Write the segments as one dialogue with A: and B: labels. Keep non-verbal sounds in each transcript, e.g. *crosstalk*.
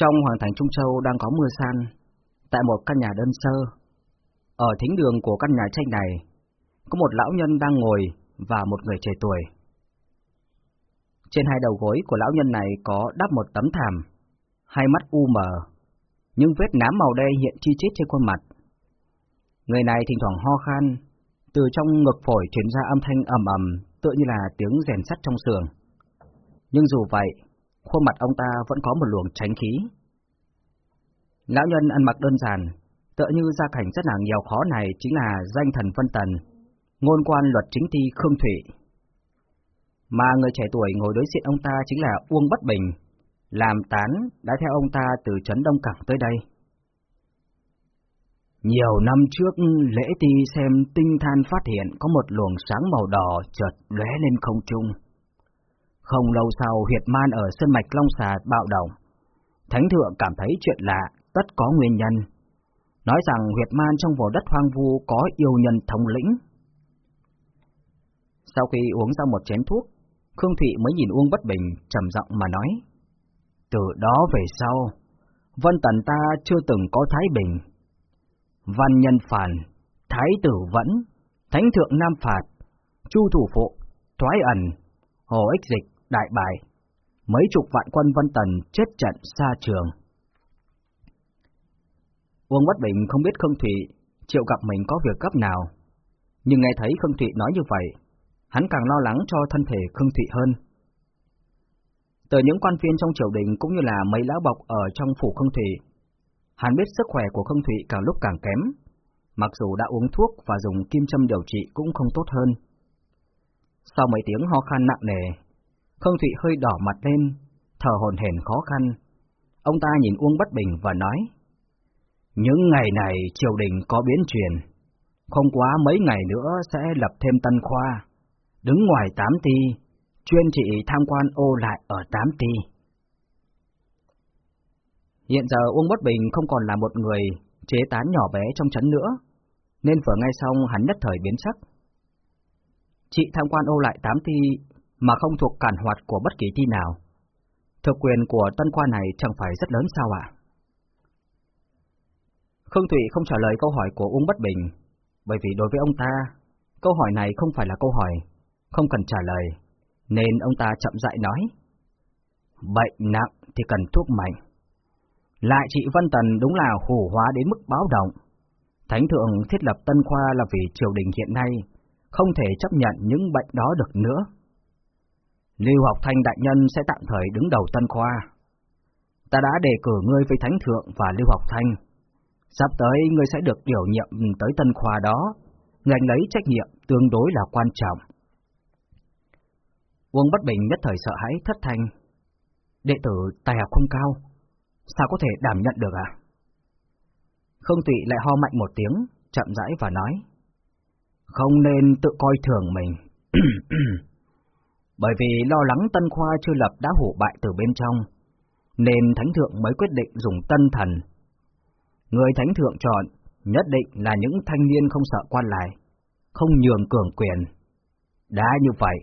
A: Trong Hoàng thành Trung Châu đang có mưa san, tại một căn nhà đơn sơ. Ở thính đường của căn nhà tranh này, có một lão nhân đang ngồi và một người trẻ tuổi. Trên hai đầu gối của lão nhân này có đắp một tấm thảm, hai mắt u mờ, nhưng vết nám màu đen hiện chi chít trên khuôn mặt. Người này thỉnh thoảng ho khan, từ trong ngực phổi truyền ra âm thanh ầm ầm, tựa như là tiếng rèn sắt trong sườn. Nhưng dù vậy, khuôn mặt ông ta vẫn có một luồng tránh khí. Lão nhân ăn mặc đơn giản, tựa như gia cảnh rất là nghèo khó này chính là danh thần Vân Tần, ngôn quan luật chính thi Khương Thủy. Mà người trẻ tuổi ngồi đối diện ông ta chính là Uông Bất Bình, làm tán đã theo ông ta từ Trấn Đông Cảng tới đây. Nhiều năm trước, lễ ti xem tinh than phát hiện có một luồng sáng màu đỏ chợt lóe lên không trung. Không lâu sau, huyệt man ở sân mạch Long Xà bạo động. Thánh thượng cảm thấy chuyện lạ, tất có nguyên nhân. Nói rằng huyệt man trong vùng đất hoang vu có yêu nhân thống lĩnh. Sau khi uống ra một chén thuốc, Khương Thụy mới nhìn Uông Bất Bình trầm giọng mà nói. Từ đó về sau, Vân Tần ta chưa từng có Thái Bình. Văn Nhân Phản, Thái Tử Vẫn, Thánh Thượng Nam Phạt, Chu Thủ Phụ, Thoái Ẩn, Hồ Ích Dịch, Đại bại, mấy chục vạn quân Vân Tần chết trận xa trường. Uông Bất Bình không biết Khương Thụy chịu gặp mình có việc cấp nào, nhưng nghe thấy Khương Thụy nói như vậy, hắn càng lo lắng cho thân thể Khương Thụy hơn. Từ những quan viên trong triều đình cũng như là mấy lão bọc ở trong phủ Khương Thụy, hắn biết sức khỏe của Khương Thụy càng lúc càng kém, mặc dù đã uống thuốc và dùng kim châm điều trị cũng không tốt hơn. Sau mấy tiếng ho khan nặng nề, Khương Thụy hơi đỏ mặt lên, thở hồn hển khó khăn. Ông ta nhìn Uông Bất Bình và nói, Những ngày này triều đình có biến chuyển, không quá mấy ngày nữa sẽ lập thêm tân khoa, đứng ngoài tám ti, chuyên trị tham quan ô lại ở tám ti. Hiện giờ Uông Bất Bình không còn là một người chế tán nhỏ bé trong chấn nữa, nên vừa ngay xong hắn nhất thời biến sắc. Chị tham quan ô lại tám ti mà không thuộc cản hoạt của bất kỳ thi nào. Thực quyền của tân khoa này chẳng phải rất lớn sao ạ? Khương Thụy không trả lời câu hỏi của Uông Bất Bình, bởi vì đối với ông ta, câu hỏi này không phải là câu hỏi, không cần trả lời, nên ông ta chậm rãi nói. Bệnh nặng thì cần thuốc mạnh. Lại chị Vân Tần đúng là hủ hóa đến mức báo động. Thánh thượng thiết lập tân khoa là vì triều đình hiện nay không thể chấp nhận những bệnh đó được nữa. Lưu học thanh đại nhân sẽ tạm thời đứng đầu tân khoa. Ta đã đề cử ngươi với thánh thượng và Lưu học thanh. Sắp tới ngươi sẽ được điều nhiệm tới tân khoa đó, ngành lấy trách nhiệm tương đối là quan trọng. Uông Bất Bình nhất thời sợ hãi thất thanh. Đệ tử tài học không cao, sao có thể đảm nhận được à? Không tụy lại ho mạnh một tiếng, chậm rãi và nói. Không nên tự coi thường mình. *clears throat* Bởi vì lo lắng Tân Khoa chưa lập đã hủ bại từ bên trong, nên Thánh Thượng mới quyết định dùng Tân Thần. Người Thánh Thượng chọn nhất định là những thanh niên không sợ quan lại, không nhường cường quyền. Đã như vậy,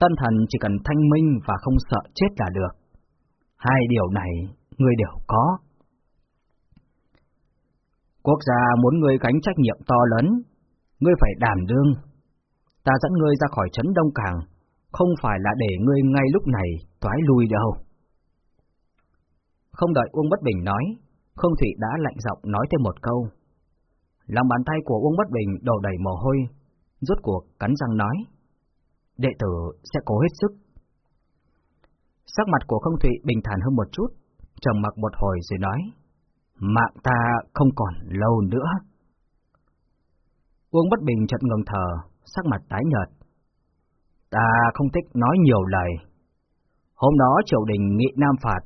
A: Tân Thần chỉ cần thanh minh và không sợ chết là được. Hai điều này, người đều có. Quốc gia muốn ngươi gánh trách nhiệm to lớn, ngươi phải đảm đương. Ta dẫn ngươi ra khỏi trấn Đông Cảng, không phải là để ngươi ngay lúc này thoái lui đâu. Không đợi Uông Bất Bình nói, Không Thụy đã lạnh giọng nói thêm một câu. Lòng bàn tay của Uông Bất Bình đổ đầy mồ hôi, rốt cuộc cắn răng nói. Đệ tử sẽ cố hết sức. Sắc mặt của Không Thụy bình thản hơn một chút, trầm mặc một hồi rồi nói. Mạng ta không còn lâu nữa. Uông Bất Bình chợt ngừng thở, sắc mặt tái nhợt. Ta không thích nói nhiều lời. Hôm đó triều đình nghị Nam phạt,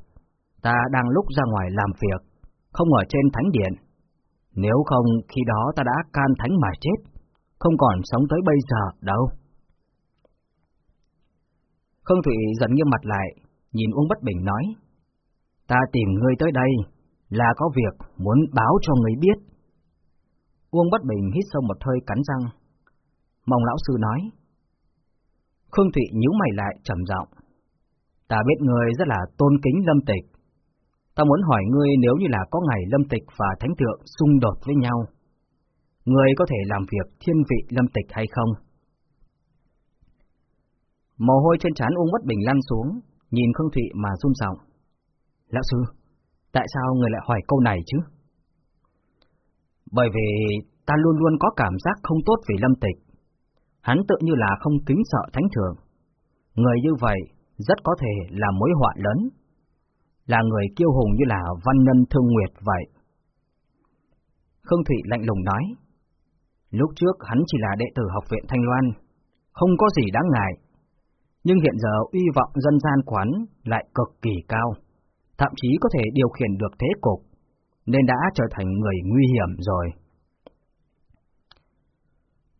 A: ta đang lúc ra ngoài làm việc, không ở trên thánh điện. Nếu không, khi đó ta đã can thánh mà chết, không còn sống tới bây giờ đâu. Khương Thụy dần nghiêm mặt lại, nhìn Uông Bất Bình nói, Ta tìm ngươi tới đây, là có việc muốn báo cho ngươi biết. Uông Bất Bình hít sâu một hơi cắn răng. Mong lão sư nói, Khương Thụy nhíu mày lại trầm giọng. Ta biết người rất là tôn kính lâm tịch. Ta muốn hỏi ngươi nếu như là có ngày lâm tịch và thánh thượng xung đột với nhau, ngươi có thể làm việc thiên vị lâm tịch hay không? Mồ hôi trên trán Uông Bất Bình lăn xuống, nhìn Khương Thụy mà run giọng. Lão sư, tại sao người lại hỏi câu này chứ? Bởi vì ta luôn luôn có cảm giác không tốt về lâm tịch. Hắn tự như là không kính sợ thánh thượng. Người như vậy rất có thể là mối họa lớn. Là người kiêu hùng như là văn nhân thương nguyệt vậy. Khương Thụy lạnh lùng nói. Lúc trước hắn chỉ là đệ tử học viện Thanh Loan, không có gì đáng ngại. Nhưng hiện giờ uy vọng dân gian quán lại cực kỳ cao, thậm chí có thể điều khiển được thế cục, nên đã trở thành người nguy hiểm rồi.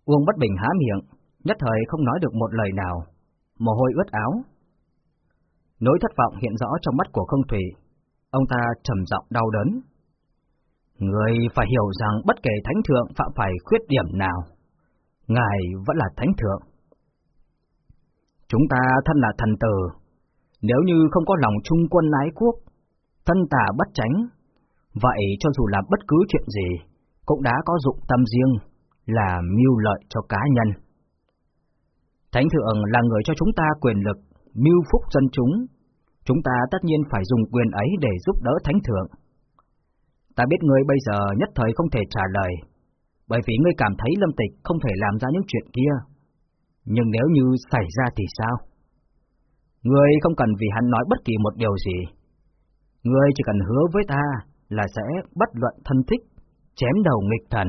A: Uông Bất Bình há miệng, nhất thời không nói được một lời nào, mồ hôi ướt áo. Nỗi thất vọng hiện rõ trong mắt của không thủy, ông ta trầm giọng đau đớn. Người phải hiểu rằng bất kể thánh thượng phạm phải khuyết điểm nào, ngài vẫn là thánh thượng. Chúng ta thân là thần tử, nếu như không có lòng trung quân ái quốc, thân tà bất tránh, vậy cho dù làm bất cứ chuyện gì, cũng đã có dụng tâm riêng, là mưu lợi cho cá nhân. Thánh thượng là người cho chúng ta quyền lực, mưu phúc dân chúng. Chúng ta tất nhiên phải dùng quyền ấy để giúp đỡ thánh thượng. Ta biết ngươi bây giờ nhất thời không thể trả lời, bởi vì ngươi cảm thấy lâm tịch không thể làm ra những chuyện kia. Nhưng nếu như xảy ra thì sao? Ngươi không cần vì hắn nói bất kỳ một điều gì. Ngươi chỉ cần hứa với ta là sẽ bất luận thân thích, chém đầu nghịch thần.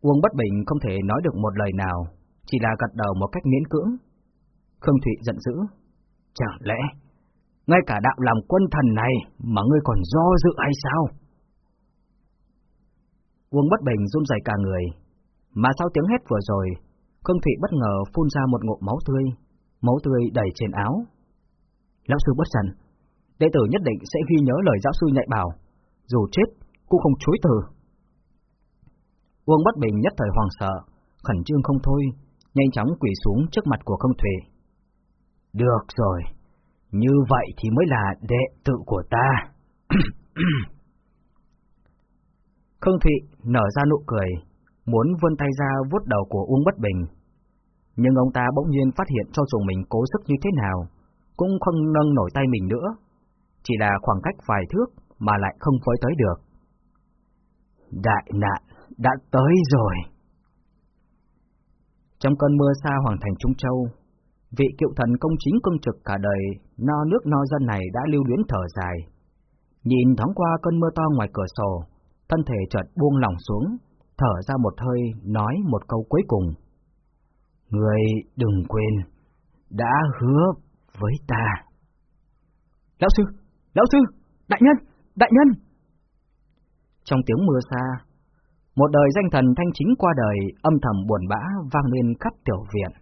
A: Uông Bất Bình không thể nói được một lời nào, chỉ là gật đầu một cách miễn cưỡng. Khương Thụy giận dữ. Chẳng lẽ, ngay cả đạo làm quân thần này mà ngươi còn do dự hay sao? Uông bất bình run rẩy cả người, mà sau tiếng hét vừa rồi, Khương Thụy bất ngờ phun ra một ngụm máu tươi, máu tươi đầy trên áo. Lão sư bất giận, đệ tử nhất định sẽ ghi nhớ lời giáo sư nhạy bảo, dù chết cũng không chối từ. Uông bất bình nhất thời hoàng sợ, khẩn trương không thôi, nhanh chóng quỳ xuống trước mặt của công thủy. Được rồi, như vậy thì mới là đệ tử của ta. *clears throat* Khương Thụy nở ra nụ cười, muốn vươn tay ra vuốt đầu của Uông Bất Bình. Nhưng ông ta bỗng nhiên phát hiện cho dù mình cố sức như thế nào, cũng không nâng nổi tay mình nữa, chỉ là khoảng cách vài thước mà lại không với tới được. Đại nạn đã tới rồi. Trong cơn mưa xa hoàng thành Trung Châu, vị cựu thần công chính công trực cả đời, no nước no dân này đã lưu luyến thở dài. Nhìn thoáng qua cơn mưa to ngoài cửa sổ, thân thể chợt buông lỏng xuống, thở ra một hơi, nói một câu cuối cùng. Người đừng quên, đã hứa với ta. Lão sư, lão sư, đại nhân, đại nhân! Trong tiếng mưa xa, một đời danh thần thanh chính qua đời, âm thầm buồn bã vang lên khắp tiểu viện.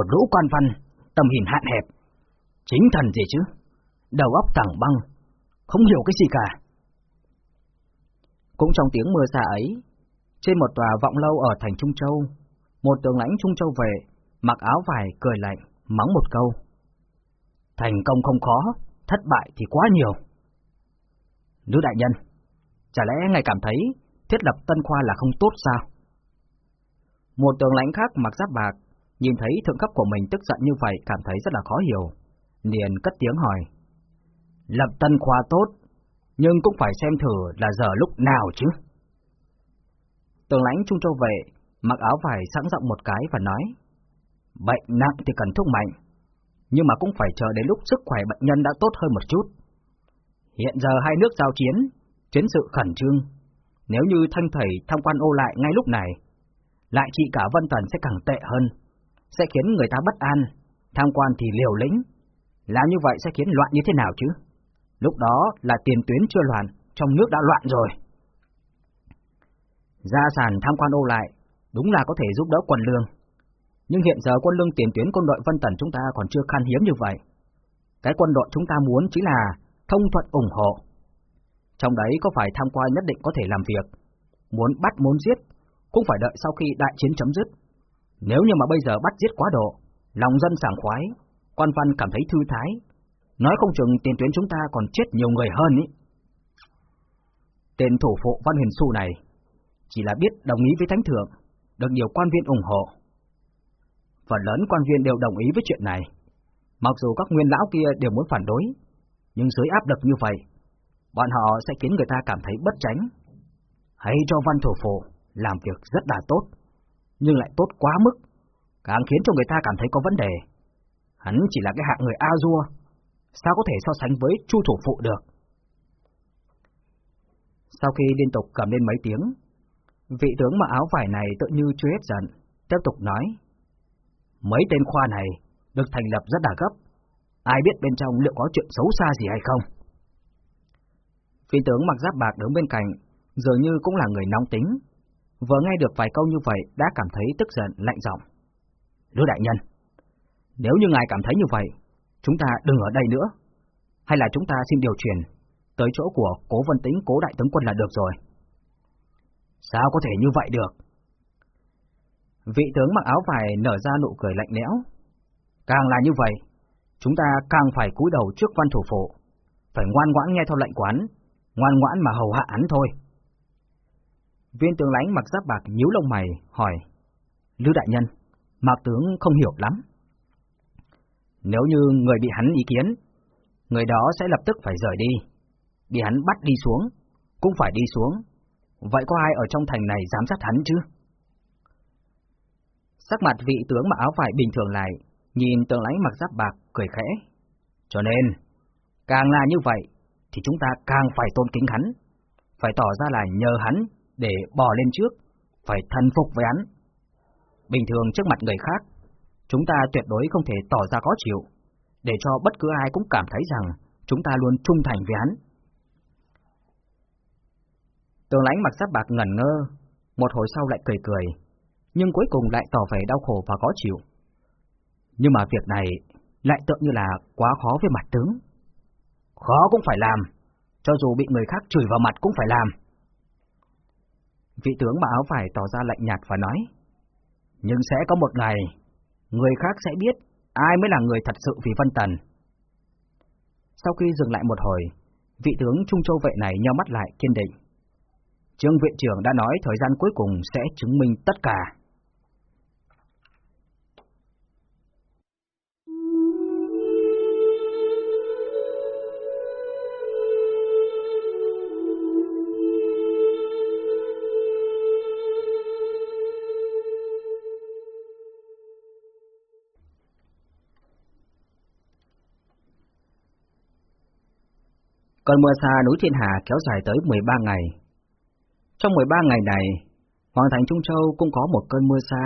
A: Một lũ quan văn, tầm hình hạn hẹp. Chính thần gì chứ? Đầu óc tảng băng, không hiểu cái gì cả. Cũng trong tiếng mưa xa ấy, trên một tòa vọng lâu ở thành Trung Châu, một tướng lãnh Trung Châu về, mặc áo vải cười lạnh, mắng một câu. Thành công không khó, thất bại thì quá nhiều. Nữ đại nhân, chả lẽ ngài cảm thấy thiết lập tân khoa là không tốt sao? Một tướng lãnh khác mặc giáp bạc, Nhìn thấy thượng cấp của mình tức giận như vậy cảm thấy rất là khó hiểu, liền cất tiếng hỏi. Lập tân khoa tốt, nhưng cũng phải xem thử là giờ lúc nào chứ. Tường lãnh Trung Châu Vệ mặc áo vải sẵn rộng một cái và nói, bệnh nặng thì cần thuốc mạnh, nhưng mà cũng phải chờ đến lúc sức khỏe bệnh nhân đã tốt hơn một chút. Hiện giờ hai nước giao chiến, chiến sự khẩn trương, nếu như thanh thầy tham quan ô lại ngay lúc này, lại trị cả Vân Tần sẽ càng tệ hơn sẽ khiến người ta bất an, tham quan thì liều lĩnh. Làm như vậy sẽ khiến loạn như thế nào chứ? Lúc đó là tiền tuyến chưa loạn, trong nước đã loạn rồi. Gia sản tham quan ô lại, đúng là có thể giúp đỡ quần lương. Nhưng hiện giờ quân lương tiền tuyến quân đội Vân Tần chúng ta còn chưa khan hiếm như vậy. Cái quân đội chúng ta muốn chính là thông thuận ủng hộ. Trong đấy có phải tham quan nhất định có thể làm việc. Muốn bắt muốn giết, cũng phải đợi sau khi đại chiến chấm dứt. Nếu như mà bây giờ bắt giết quá độ, lòng dân sảng khoái, quan văn cảm thấy thư thái, nói không chừng tiền tuyến chúng ta còn chết nhiều người hơn ý. Tên thủ phụ Văn Huyền Xu này chỉ là biết đồng ý với Thánh Thượng, được nhiều quan viên ủng hộ. Phần lớn quan viên đều đồng ý với chuyện này. Mặc dù các nguyên lão kia đều muốn phản đối, nhưng dưới áp lực như vậy, bọn họ sẽ khiến người ta cảm thấy bất tránh. Hãy cho văn thủ phụ làm việc rất là tốt, nhưng lại tốt quá mức, càng khiến cho người ta cảm thấy có vấn đề. Hắn chỉ là cái hạng người A-dua, sao có thể so sánh với chu thủ phụ được? Sau khi liên tục cầm lên mấy tiếng, vị tướng mặc áo vải này tự như chưa hết giận, tiếp tục nói. Mấy tên khoa này được thành lập rất là gấp, ai biết bên trong liệu có chuyện xấu xa gì hay không? Vị tướng mặc giáp bạc đứng bên cạnh, dường như cũng là người nóng tính, vừa nghe được vài câu như vậy đã cảm thấy tức giận lạnh giọng. Lữ đại nhân, nếu như ngài cảm thấy như vậy, chúng ta đừng ở đây nữa, hay là chúng ta xin điều chuyển tới chỗ của Cố Vân Tĩnh, Cố Đại Tướng Quân là được rồi. Sao có thể như vậy được? Vị tướng mặc áo vải nở ra nụ cười lạnh lẽo. Càng là như vậy, chúng ta càng phải cúi đầu trước văn thủ phụ, phải ngoan ngoãn nghe theo lệnh quán, ngoan ngoãn mà hầu hạ án thôi. Viên tướng lãnh mặc giáp bạc nhíu lông mày, hỏi, Lưu Đại Nhân, Mạc Tướng không hiểu lắm. Nếu như người bị hắn ý kiến, người đó sẽ lập tức phải rời đi. Bị hắn bắt đi xuống, cũng phải đi xuống. Vậy có ai ở trong thành này dám sát hắn chứ? Sắc mặt vị tướng mặc áo vải bình thường lại, nhìn tướng lãnh mặc giáp bạc, cười khẽ. Cho nên, càng là như vậy, thì chúng ta càng phải tôn kính hắn, phải tỏ ra là nhờ hắn để bò lên trước, phải thần phục với hắn. Bình thường trước mặt người khác, chúng ta tuyệt đối không thể tỏ ra có chịu, để cho bất cứ ai cũng cảm thấy rằng chúng ta luôn trung thành với hắn. Tường lãnh mặc sát bạc ngẩn ngơ, một hồi sau lại cười cười, nhưng cuối cùng lại tỏ vẻ đau khổ và khó chịu. Nhưng mà việc này lại tựa như là quá khó với mặt tướng. Khó cũng phải làm, cho dù bị người khác chửi vào mặt cũng phải làm. Vị tướng mặc áo vải tỏ ra lạnh nhạt và nói, nhưng sẽ có một ngày, người khác sẽ biết ai mới là người thật sự vì Vân Tần. Sau khi dừng lại một hồi, vị tướng Trung Châu vệ này nhau mắt lại kiên định. Trương viện trưởng đã nói thời gian cuối cùng sẽ chứng minh tất cả. Cơn mưa xa núi Thiên Hà kéo dài tới 13 ngày. Trong 13 ngày này, Hoàng thành Trung Châu cũng có một cơn mưa xa,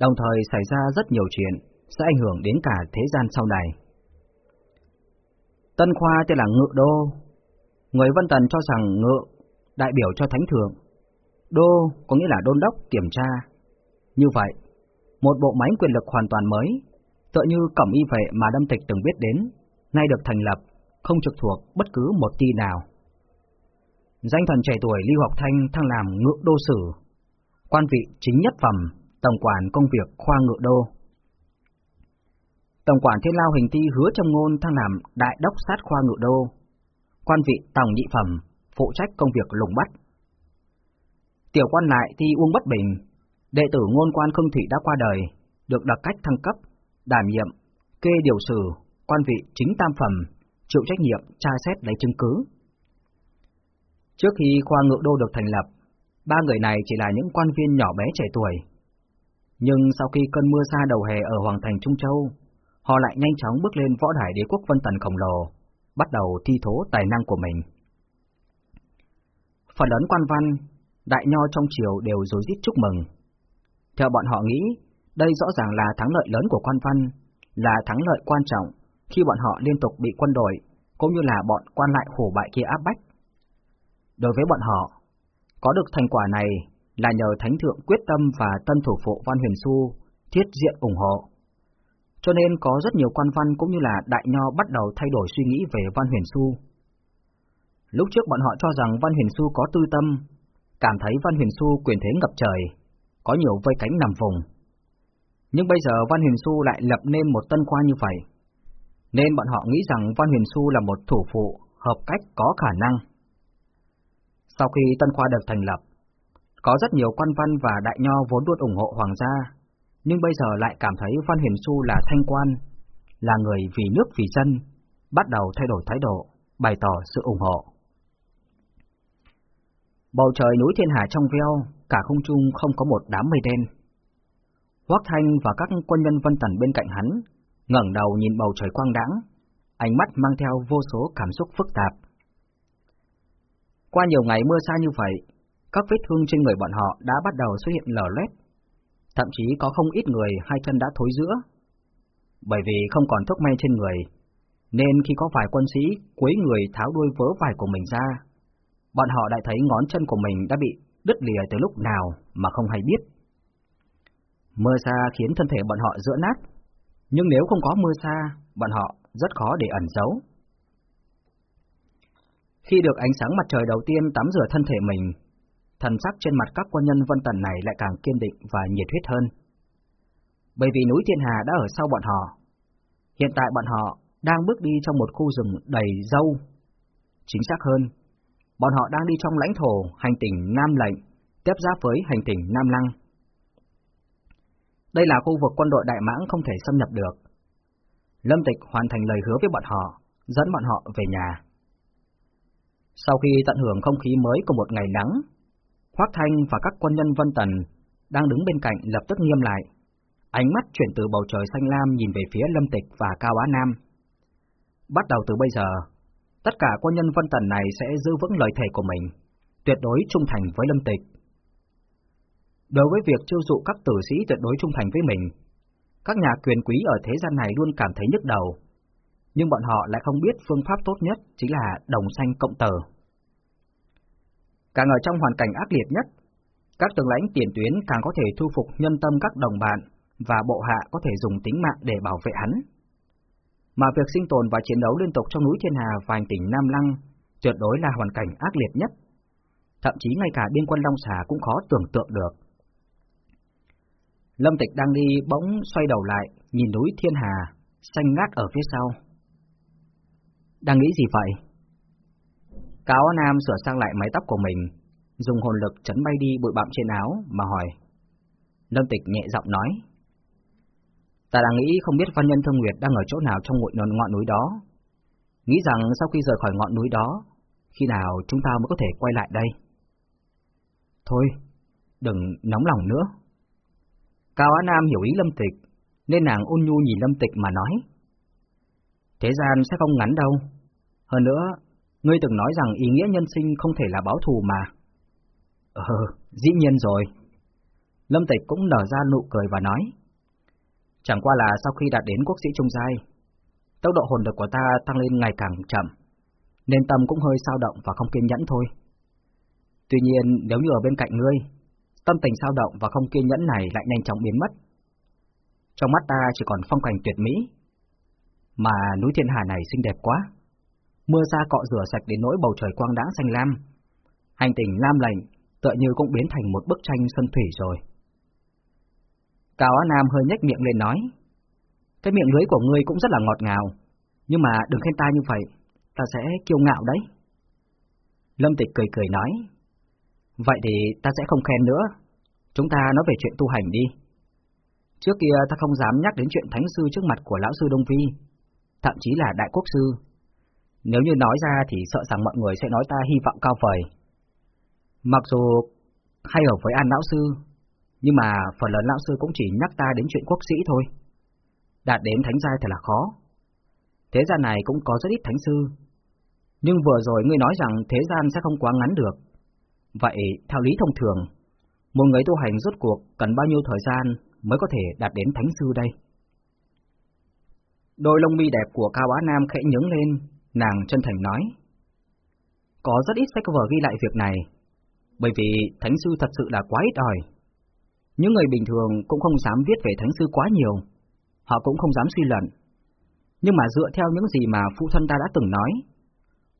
A: đồng thời xảy ra rất nhiều chuyện sẽ ảnh hưởng đến cả thế gian sau này. Tân Khoa tên là Ngự Đô. Người Vân Tần cho rằng Ngự đại biểu cho Thánh Thượng. Đô có nghĩa là đôn đốc kiểm tra. Như vậy, một bộ máy quyền lực hoàn toàn mới, tựa như cẩm y vệ mà Đâm Tịch từng biết đến, nay được thành lập không trực thuộc bất cứ một ti nào. Danh thần trẻ tuổi Lưu Học Thanh thăng làm ngự đô sử, quan vị chính nhất phẩm, tổng quản công việc khoa ngự đô. Tổng quản Thiên Lao Hình Ti hứa trong ngôn thăng làm đại đốc sát khoa ngự đô, quan vị tổng nhị phẩm, phụ trách công việc lùng bắt. Tiểu quan lại thi Uông Bất Bình, đệ tử ngôn quan Khương Thủy đã qua đời, được đặc cách thăng cấp, đảm nhiệm, kê điều sử, quan vị chính tam phẩm, chịu trách nhiệm tra xét lấy chứng cứ. Trước khi khoa ngự đô được thành lập, ba người này chỉ là những quan viên nhỏ bé trẻ tuổi. Nhưng sau khi cơn mưa xa đầu hè ở Hoàng thành Trung Châu, họ lại nhanh chóng bước lên võ đài đế quốc Vân Tần khổng lồ, bắt đầu thi thố tài năng của mình. Phần lớn quan văn, đại nho trong triều đều rối rít chúc mừng. Theo bọn họ nghĩ, Đây rõ ràng là thắng lợi lớn của quan văn, là thắng lợi quan trọng khi bọn họ liên tục bị quân đội, cũng như là bọn quan lại hổ bại kia áp bách. Đối với bọn họ, có được thành quả này là nhờ Thánh Thượng quyết tâm và tân thủ phụ Văn Huyền Xu thiết diện ủng hộ. Cho nên có rất nhiều quan văn cũng như là đại nho bắt đầu thay đổi suy nghĩ về Văn Huyền Xu. Lúc trước bọn họ cho rằng Văn Huyền Xu có tư tâm, cảm thấy Văn Huyền Xu quyền thế ngập trời, có nhiều vây cánh nằm vùng. Nhưng bây giờ Văn Huyền Xu lại lập nên một tân khoa như vậy, nên bọn họ nghĩ rằng Văn Huyền Xu là một thủ phụ hợp cách có khả năng. Sau khi tân khoa được thành lập, có rất nhiều quan văn và đại nho vốn luôn ủng hộ hoàng gia, nhưng bây giờ lại cảm thấy Văn Huyền Xu là thanh quan, là người vì nước vì dân, bắt đầu thay đổi thái độ, bày tỏ sự ủng hộ. Bầu trời núi thiên hà trong veo, cả không trung không có một đám mây đen. Hoác Thanh và các quân nhân Vân Tần bên cạnh hắn, ngẩng đầu nhìn bầu trời quang đãng, ánh mắt mang theo vô số cảm xúc phức tạp. Qua nhiều ngày mưa xa như vậy, các vết thương trên người bọn họ đã bắt đầu xuất hiện lở loét, thậm chí có không ít người hai chân đã thối giữa. Bởi vì không còn thuốc men trên người, nên khi có vài quân sĩ quấy người tháo đuôi vớ vải của mình ra, bọn họ đã thấy ngón chân của mình đã bị đứt lìa từ lúc nào mà không hay biết. Mưa xa khiến thân thể bọn họ giữa nát, nhưng nếu không có mưa xa, bọn họ rất khó để ẩn giấu. Khi được ánh sáng mặt trời đầu tiên tắm rửa thân thể mình, thần sắc trên mặt các quân nhân vân tần này lại càng kiên định và nhiệt huyết hơn. Bởi vì núi Thiên Hà đã ở sau bọn họ. Hiện tại bọn họ đang bước đi trong một khu rừng đầy dâu. Chính xác hơn, bọn họ đang đi trong lãnh thổ hành tỉnh Nam Lệnh, tiếp giáp với hành tỉnh Nam Lăng. Đây là khu vực quân đội Đại Mãng không thể xâm nhập được. Lâm Tịch hoàn thành lời hứa với bọn họ, dẫn bọn họ về nhà. Sau khi tận hưởng không khí mới của một ngày nắng, Hoác Thanh và các quân nhân Vân Tần đang đứng bên cạnh lập tức nghiêm lại, ánh mắt chuyển từ bầu trời xanh lam nhìn về phía Lâm Tịch và Cao Á Nam. Bắt đầu từ bây giờ, tất cả quân nhân Vân Tần này sẽ giữ vững lời thề của mình, tuyệt đối trung thành với Lâm Tịch. Đối với việc chiêu dụ các tử sĩ tuyệt đối trung thành với mình, các nhà quyền quý ở thế gian này luôn cảm thấy nhức đầu, nhưng bọn họ lại không biết phương pháp tốt nhất chính là đồng xanh cộng tờ. Càng ở trong hoàn cảnh ác liệt nhất, các tướng lãnh tiền tuyến càng có thể thu phục nhân tâm các đồng bạn và bộ hạ có thể dùng tính mạng để bảo vệ hắn. Mà việc sinh tồn và chiến đấu liên tục trong núi Thiên Hà và hành tỉnh Nam Lăng tuyệt đối là hoàn cảnh ác liệt nhất. Thậm chí ngay cả biên quân Long Xà cũng khó tưởng tượng được. Lâm Tịch đang đi bỗng xoay đầu lại, nhìn núi Thiên Hà, xanh ngát ở phía sau. Đang nghĩ gì vậy? Cáo Nam sửa sang lại mái tóc của mình, dùng hồn lực chấn bay đi bụi bặm trên áo mà hỏi. Lâm Tịch nhẹ giọng nói. Ta đang nghĩ không biết văn nhân Thương Nguyệt đang ở chỗ nào trong ngọn, ngọn núi đó. Nghĩ rằng sau khi rời khỏi ngọn núi đó, khi nào chúng ta mới có thể quay lại đây? Thôi, đừng nóng lòng nữa. Cao Á Nam hiểu ý Lâm Tịch, nên nàng ôn nhu nhìn Lâm Tịch mà nói. Thế gian sẽ không ngắn đâu. Hơn nữa, ngươi từng nói rằng ý nghĩa nhân sinh không thể là báo thù mà. Ờ, dĩ nhiên rồi. Lâm Tịch cũng nở ra nụ cười và nói. Chẳng qua là sau khi đạt đến quốc sĩ trung giai, tốc độ hồn lực của ta tăng lên ngày càng chậm, nên tâm cũng hơi sao động và không kiên nhẫn thôi. Tuy nhiên, nếu như ở bên cạnh ngươi, tâm tình sao động và không kiên nhẫn này lại nhanh chóng biến mất. Trong mắt ta chỉ còn phong cảnh tuyệt mỹ, mà núi thiên hà này xinh đẹp quá. Mưa ra cọ rửa sạch đến nỗi bầu trời quang đãng xanh lam. Hành tình lam lạnh, tựa như cũng biến thành một bức tranh xuân thủy rồi. Cao Á Nam hơi nhếch miệng lên nói, cái miệng lưới của ngươi cũng rất là ngọt ngào, nhưng mà đừng khen ta như vậy, ta sẽ kiêu ngạo đấy. Lâm Tịch cười cười nói, vậy thì ta sẽ không khen nữa, chúng ta nói về chuyện tu hành đi. Trước kia ta không dám nhắc đến chuyện thánh sư trước mặt của lão sư Đông Vi, thậm chí là đại quốc sư. Nếu như nói ra thì sợ rằng mọi người sẽ nói ta hy vọng cao vời. Mặc dù hay ở với An lão sư, nhưng mà phần lớn lão sư cũng chỉ nhắc ta đến chuyện quốc sĩ thôi. Đạt đến thánh giai thật là khó. Thế gian này cũng có rất ít thánh sư. Nhưng vừa rồi ngươi nói rằng thế gian sẽ không quá ngắn được. Vậy, theo lý thông thường, một người tu hành rốt cuộc cần bao nhiêu thời gian mới có thể đạt đến thánh sư đây? Đôi lông mi đẹp của Cao Á Nam khẽ nhướng lên, nàng chân thành nói. Có rất ít sách vở ghi lại việc này, bởi vì thánh sư thật sự là quá ít ỏi. Những người bình thường cũng không dám viết về thánh sư quá nhiều, họ cũng không dám suy luận. Nhưng mà dựa theo những gì mà phụ thân ta đã từng nói,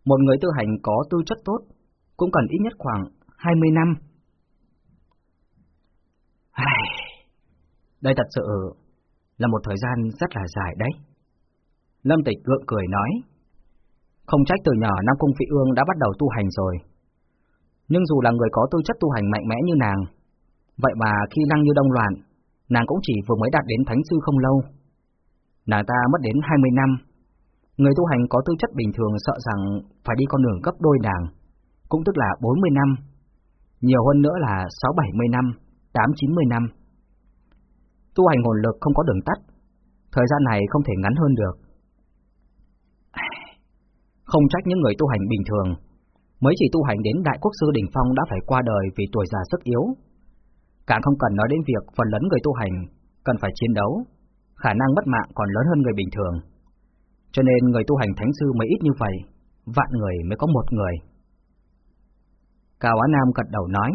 A: một người tư hành có tư chất tốt cũng cần ít nhất khoảng 20 năm. Đây thật sự là một thời gian rất là dài đấy. Lâm Tịch gượng cười nói, không trách từ nhỏ Nam Cung Phị Ương đã bắt đầu tu hành rồi. Nhưng dù là người có tư chất tu hành mạnh mẽ như nàng, vậy mà khi năng như đông loạn, nàng cũng chỉ vừa mới đạt đến thánh sư không lâu. Nàng ta mất đến 20 năm. Người tu hành có tư chất bình thường sợ rằng phải đi con đường gấp đôi nàng, cũng tức là 40 năm. Nhiều hơn nữa là 6-70 năm, 8-90 năm. Tu hành hồn lực không có đường tắt, thời gian này không thể ngắn hơn được. *sighs* Không trách những người tu hành bình thường, mới chỉ tu hành đến Đại Quốc Sư Đỉnh Phong đã phải qua đời vì tuổi già sức yếu. Càng không cần nói đến việc phần lớn người tu hành cần phải chiến đấu, khả năng mất mạng còn lớn hơn người bình thường. Cho nên người tu hành thánh sư mới ít như vậy, vạn người mới có một người. Cao Á Nam gật đầu nói,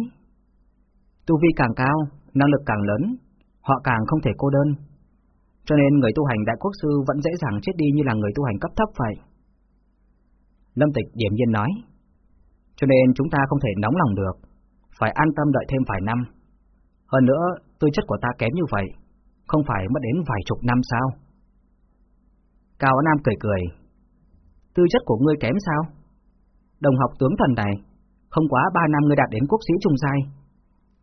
A: tu vi càng cao, năng lực càng lớn, họ càng không thể cô đơn. Cho nên người tu hành đại quốc sư vẫn dễ dàng chết đi như là người tu hành cấp thấp vậy. Lâm Tịch điểm nhiên nói, cho nên chúng ta không thể nóng lòng được, phải an tâm đợi thêm vài năm. Hơn nữa, tư chất của ta kém như vậy, không phải mất đến vài chục năm sao? Cao Á Nam cười cười, tư chất của ngươi kém sao? Đồng học tướng thần này, không quá ba năm ngươi đạt đến quốc sĩ trung giai,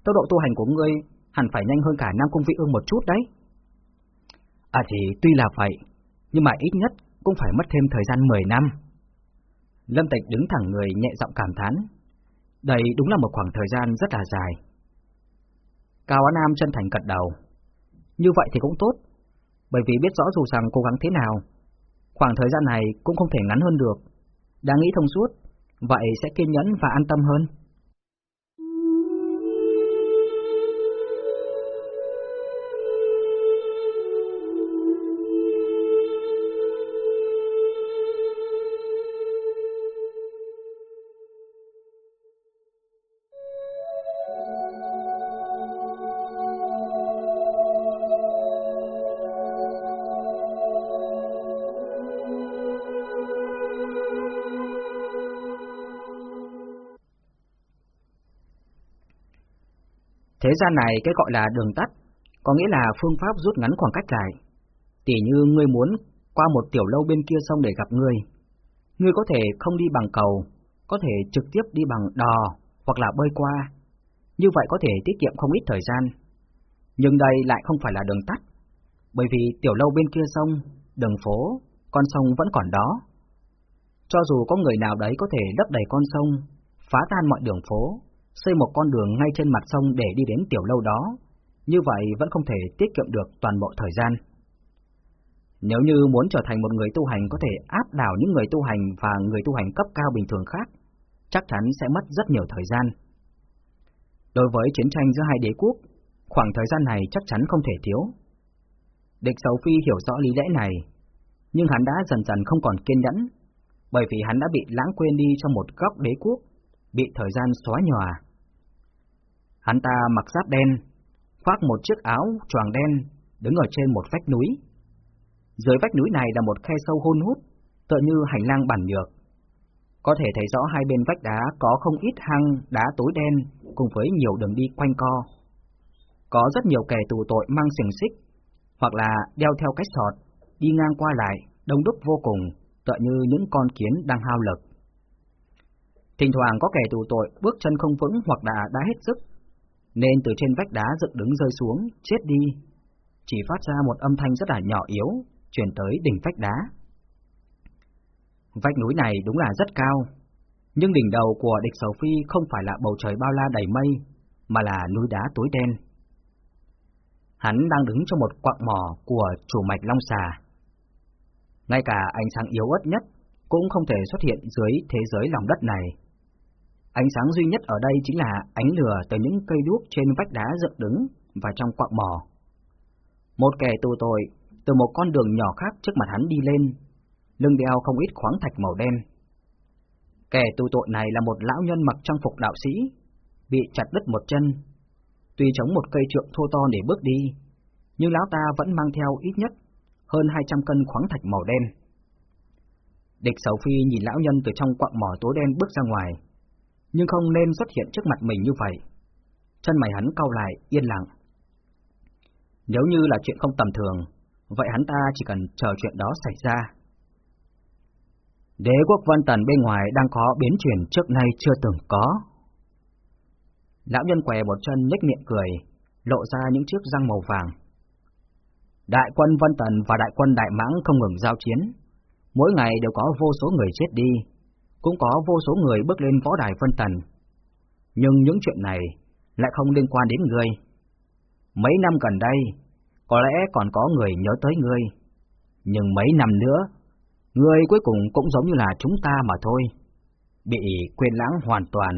A: tốc độ tu hành của ngươi hẳn phải nhanh hơn cả Nam Cung Vị Ương một chút đấy. À thì tuy là vậy, nhưng mà ít nhất cũng phải mất thêm thời gian 10 năm. Lâm Tịch đứng thẳng người nhẹ giọng cảm thán. Đây đúng là một khoảng thời gian rất là dài. Cao Á Nam chân thành cật đầu. Như vậy thì cũng tốt, bởi vì biết rõ dù rằng cố gắng thế nào, khoảng thời gian này cũng không thể ngắn hơn được. Đang nghĩ thông suốt, vậy sẽ kiên nhẫn và an tâm hơn. Gian này cái gọi là đường tắt, có nghĩa là phương pháp rút ngắn khoảng cách lại. Tỉ như ngươi muốn qua một tiểu lâu bên kia sông để gặp ngươi. Ngươi có thể không đi bằng cầu, có thể trực tiếp đi bằng đò hoặc là bơi qua. Như vậy có thể tiết kiệm không ít thời gian. Nhưng đây lại không phải là đường tắt, bởi vì tiểu lâu bên kia sông, đường phố, con sông vẫn còn đó. Cho dù có người nào đấy có thể đắp đầy con sông, phá tan mọi đường phố, xây một con đường ngay trên mặt sông để đi đến tiểu lâu đó, như vậy vẫn không thể tiết kiệm được toàn bộ thời gian. Nếu như muốn trở thành một người tu hành có thể áp đảo những người tu hành và người tu hành cấp cao bình thường khác, chắc chắn sẽ mất rất nhiều thời gian. Đối với chiến tranh giữa hai đế quốc, khoảng thời gian này chắc chắn không thể thiếu. Địch Sầu Phi hiểu rõ lý lẽ này, nhưng hắn đã dần dần không còn kiên nhẫn, bởi vì hắn đã bị lãng quên đi trong một góc đế quốc, bị thời gian xóa nhòa. Hắn ta mặc giáp đen, khoác một chiếc áo choàng đen, đứng ở trên một vách núi. Dưới vách núi này là một khe sâu hôn hút, tựa như hành lang bản nhược. Có thể thấy rõ hai bên vách đá có không ít hang đá tối đen cùng với nhiều đường đi quanh co. Có rất nhiều kẻ tù tội mang xiềng xích, hoặc là đeo theo cách sọt, đi ngang qua lại, đông đúc vô cùng, tựa như những con kiến đang hao lực. Thỉnh thoảng có kẻ tù tội bước chân không vững hoặc đã đã hết sức, nên từ trên vách đá dựng đứng rơi xuống, chết đi. Chỉ phát ra một âm thanh rất là nhỏ yếu, truyền tới đỉnh vách đá. Vách núi này đúng là rất cao, nhưng đỉnh đầu của địch sầu phi không phải là bầu trời bao la đầy mây, mà là núi đá tối đen. Hắn đang đứng trong một quặng mỏ của chủ mạch Long Xà. Ngay cả ánh sáng yếu ớt nhất cũng không thể xuất hiện dưới thế giới lòng đất này. Ánh sáng duy nhất ở đây chính là ánh lửa từ những cây đuốc trên vách đá dựng đứng và trong quạng mỏ. Một kẻ tù tội từ một con đường nhỏ khác trước mặt hắn đi lên, lưng đeo không ít khoáng thạch màu đen. Kẻ tù tội này là một lão nhân mặc trang phục đạo sĩ, bị chặt đứt một chân. Tuy chống một cây trượng thô to để bước đi, nhưng lão ta vẫn mang theo ít nhất hơn 200 cân khoáng thạch màu đen. Địch Sầu Phi nhìn lão nhân từ trong quặng mỏ tối đen bước ra ngoài, nhưng không nên xuất hiện trước mặt mình như vậy. Chân mày hắn cau lại, yên lặng. Nếu như là chuyện không tầm thường, vậy hắn ta chỉ cần chờ chuyện đó xảy ra. Đế quốc Vân Tần bên ngoài đang có biến chuyển trước nay chưa từng có. Lão nhân què một chân nhếch miệng cười, lộ ra những chiếc răng màu vàng. Đại quân Vân Tần và đại quân Đại Mãng không ngừng giao chiến. Mỗi ngày đều có vô số người chết đi, cũng có vô số người bước lên võ đài phân Tần. Nhưng những chuyện này lại không liên quan đến ngươi. Mấy năm gần đây, có lẽ còn có người nhớ tới ngươi. Nhưng mấy năm nữa, ngươi cuối cùng cũng giống như là chúng ta mà thôi. Bị quên lãng hoàn toàn,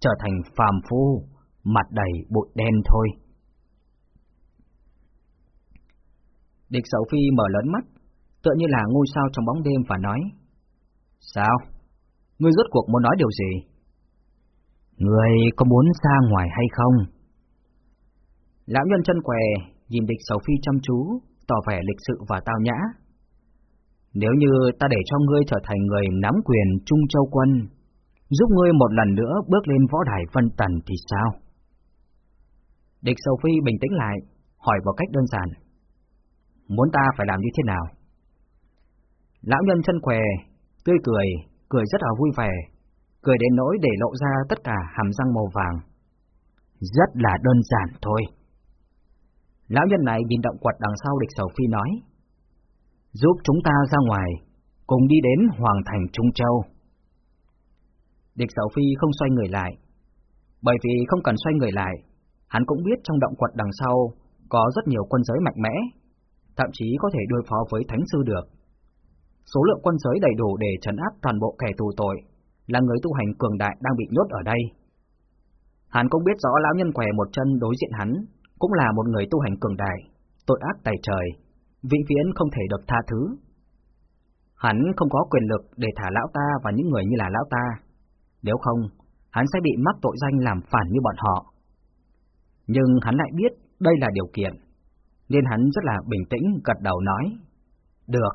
A: trở thành phàm phu, mặt đầy bụi đen thôi. Địch Sậu Phi mở lớn mắt, tựa như là ngôi sao trong bóng đêm và nói. Sao? Ngươi rốt cuộc muốn nói điều gì? Ngươi có muốn ra ngoài hay không? Lão nhân chân què, nhìn địch Sầu Phi chăm chú, tỏ vẻ lịch sự và tao nhã. Nếu như ta để cho ngươi trở thành người nắm quyền Trung Châu Quân, giúp ngươi một lần nữa bước lên võ đài Vân Tần thì sao? Địch Sầu Phi bình tĩnh lại, hỏi một cách đơn giản. Muốn ta phải làm như thế nào? Lão nhân chân què, tươi cười, cười rất là vui vẻ, cười đến nỗi để lộ ra tất cả hàm răng màu vàng. Rất là đơn giản thôi. Lão nhân này nhìn động quật đằng sau địch sầu phi nói. Giúp chúng ta ra ngoài, cùng đi đến Hoàng thành Trung Châu. Địch sầu phi không xoay người lại, bởi vì không cần xoay người lại, hắn cũng biết trong động quật đằng sau có rất nhiều quân giới mạnh mẽ, thậm chí có thể đối phó với thánh sư được. Số lượng quân giới đầy đủ để trấn áp toàn bộ kẻ tù tội, là người tu hành cường đại đang bị nhốt ở đây. Hắn cũng biết rõ lão nhân què một chân đối diện hắn, cũng là một người tu hành cường đại, tội ác tài trời, vĩnh viễn không thể được tha thứ. Hắn không có quyền lực để thả lão ta và những người như là lão ta, nếu không, hắn sẽ bị mắc tội danh làm phản như bọn họ. Nhưng hắn lại biết đây là điều kiện, nên hắn rất là bình tĩnh gật đầu nói, được.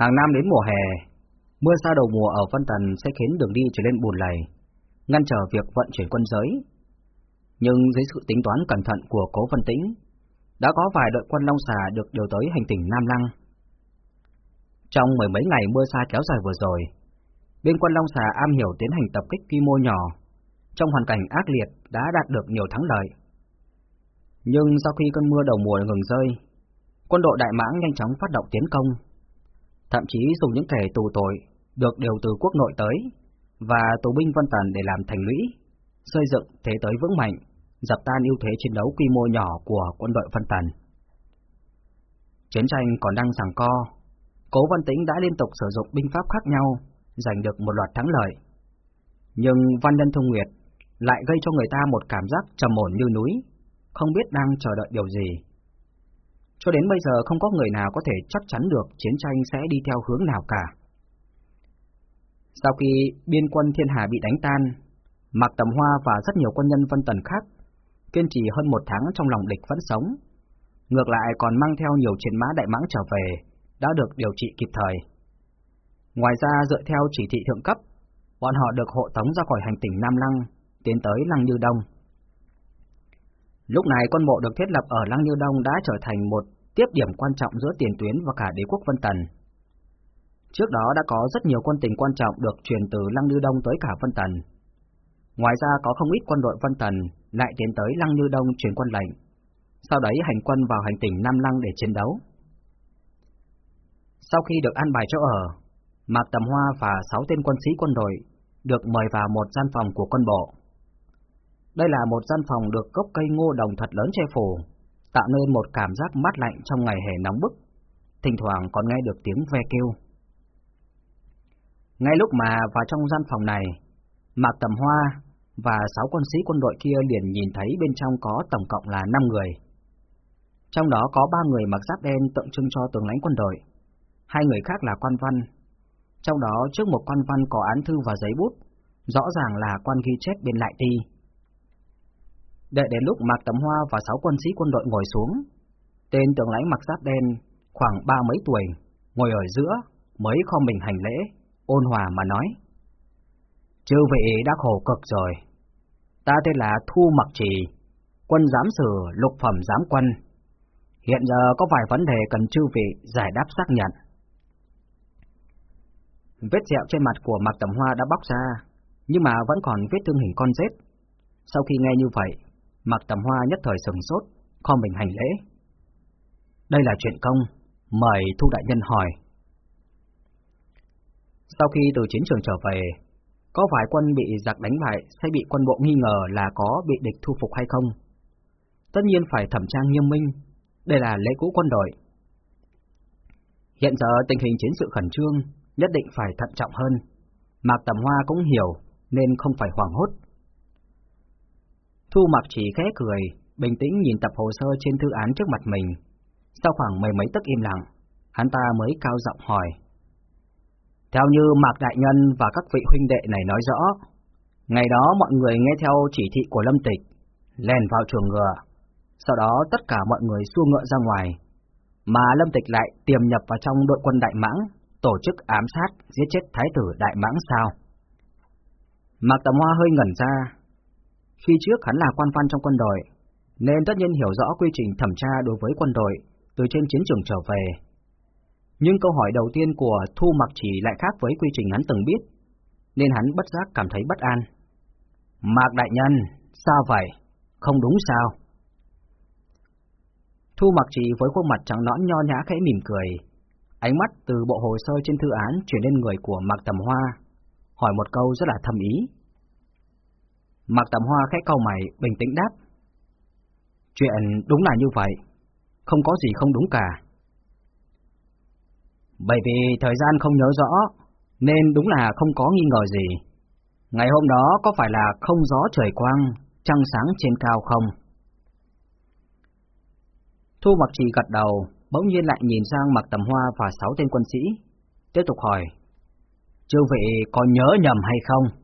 A: Hàng năm đến mùa hè, mưa sa đầu mùa ở Vân Tần sẽ khiến đường đi trở nên bùn lầy, ngăn trở việc vận chuyển quân giới. Nhưng dưới sự tính toán cẩn thận của Cố Vân Tĩnh, đã có vài đội quân Long Xà được điều tới hành tỉnh Nam Lăng. Trong mười mấy ngày mưa sa kéo dài vừa rồi, bên quân Long Xà am hiểu tiến hành tập kích quy mô nhỏ, trong hoàn cảnh ác liệt đã đạt được nhiều thắng lợi. Nhưng sau khi cơn mưa đầu mùa ngừng rơi, quân đội Đại Mãng nhanh chóng phát động tiến công, thậm chí dùng những kẻ tù tội được điều từ quốc nội tới và tù binh Văn Tần để làm thành lũy, xây dựng thế tới vững mạnh, dập tan ưu thế chiến đấu quy mô nhỏ của quân đội Văn Tần. Chiến tranh còn đang giằng co, Cố Văn Tĩnh đã liên tục sử dụng binh pháp khác nhau, giành được một loạt thắng lợi. Nhưng Văn Nhân Thông Nguyệt lại gây cho người ta một cảm giác trầm ổn như núi, không biết đang chờ đợi điều gì. Cho đến bây giờ không có người nào có thể chắc chắn được chiến tranh sẽ đi theo hướng nào cả. Sau khi biên quân thiên hà bị đánh tan, Mạc Tầm Hoa và rất nhiều quân nhân vân tần khác kiên trì hơn một tháng trong lòng địch vẫn sống. Ngược lại còn mang theo nhiều chiến mã đại mãng trở về, đã được điều trị kịp thời. Ngoài ra dựa theo chỉ thị thượng cấp, bọn họ được hộ tống ra khỏi hành tỉnh Nam Lăng, tiến tới Lăng Như Đông. Lúc này quân bộ được thiết lập ở Lăng Như Đông đã trở thành một tiếp điểm quan trọng giữa tiền tuyến và cả đế quốc Vân Tần. Trước đó đã có rất nhiều quân tình quan trọng được truyền từ Lăng Như Đông tới cả Vân Tần. Ngoài ra có không ít quân đội Vân Tần lại tiến tới Lăng Như Đông truyền quân lệnh, sau đấy hành quân vào hành tỉnh Nam Lăng để chiến đấu. Sau khi được an bài chỗ ở, Mạc Tầm Hoa và sáu tên quân sĩ quân đội được mời vào một gian phòng của quân bộ. Đây là một gian phòng được gốc cây ngô đồng thật lớn che phủ, tạo nên một cảm giác mát lạnh trong ngày hè nóng bức, thỉnh thoảng còn nghe được tiếng ve kêu. Ngay lúc mà vào trong gian phòng này, Mạc Tầm Hoa và sáu quân sĩ quân đội kia liền nhìn thấy bên trong có tổng cộng là 5 người. Trong đó có ba người mặc giáp đen tượng trưng cho tướng lãnh quân đội, hai người khác là quan văn. Trong đó trước một quan văn có án thư và giấy bút, rõ ràng là quan ghi chép bên lại ti. Đợi đến lúc Mạc Tầm Hoa và sáu quân sĩ quân đội ngồi xuống, tên tướng lãnh mặc giáp đen khoảng ba mấy tuổi, ngồi ở giữa, mới kho mình hành lễ, ôn hòa mà nói. Chư vị đã khổ cực rồi. Ta tên là Thu Mặc Trì, quân giám sử lục phẩm giám quân. Hiện giờ có vài vấn đề cần chư vị giải đáp xác nhận. Vết dẹo trên mặt của Mạc Tầm Hoa đã bóc ra, nhưng mà vẫn còn vết thương hình con rết. Sau khi nghe như vậy, Mạc Tầm Hoa nhất thời sừng sốt, kho mình hành lễ. Đây là chuyện công, mời Thu Đại Nhân hỏi. Sau khi từ chiến trường trở về, có vài quân bị giặc đánh bại sẽ bị quân bộ nghi ngờ là có bị địch thu phục hay không. Tất nhiên phải thẩm tra nghiêm minh, đây là lễ cũ quân đội. Hiện giờ tình hình chiến sự khẩn trương, nhất định phải thận trọng hơn. Mạc Tầm Hoa cũng hiểu, nên không phải hoảng hốt. Thu Mặc chỉ khẽ cười, bình tĩnh nhìn tập hồ sơ trên thư án trước mặt mình. Sau khoảng mười mấy tức im lặng, hắn ta mới cao giọng hỏi. Theo như Mạc Đại Nhân và các vị huynh đệ này nói rõ, ngày đó mọi người nghe theo chỉ thị của Lâm Tịch, lèn vào chuồng ngựa, sau đó tất cả mọi người xua ngựa ra ngoài, mà Lâm Tịch lại tiềm nhập vào trong đội quân Đại Mãng, tổ chức ám sát, giết chết Thái tử Đại Mãng sao? Mạc Tầm Hoa hơi ngẩn ra. Khi trước hắn là quan văn trong quân đội, nên tất nhiên hiểu rõ quy trình thẩm tra đối với quân đội từ trên chiến trường trở về nhưng câu hỏi đầu tiên của Thu Mặc Chỉ lại khác với quy trình hắn từng biết, nên hắn bất giác cảm thấy bất an. Mạc Đại Nhân, sao vậy? Không đúng sao? Thu Mặc Chỉ với khuôn mặt trắng nõn nho nhã khẽ mỉm cười, ánh mắt từ bộ hồ sơ trên thư án chuyển lên người của Mạc Tầm Hoa, hỏi một câu rất là thầm ý. Mạc Tầm Hoa khẽ cau mày, bình tĩnh đáp. Chuyện đúng là như vậy, không có gì không đúng cả. Bởi vì thời gian không nhớ rõ, nên đúng là không có nghi ngờ gì. Ngày hôm đó có phải là không gió trời quang, trăng sáng trên cao không? Thu mặc trì gật đầu, bỗng nhiên lại nhìn sang mặc tầm hoa và sáu tên quân sĩ, tiếp tục hỏi. Chư vị có nhớ nhầm hay không?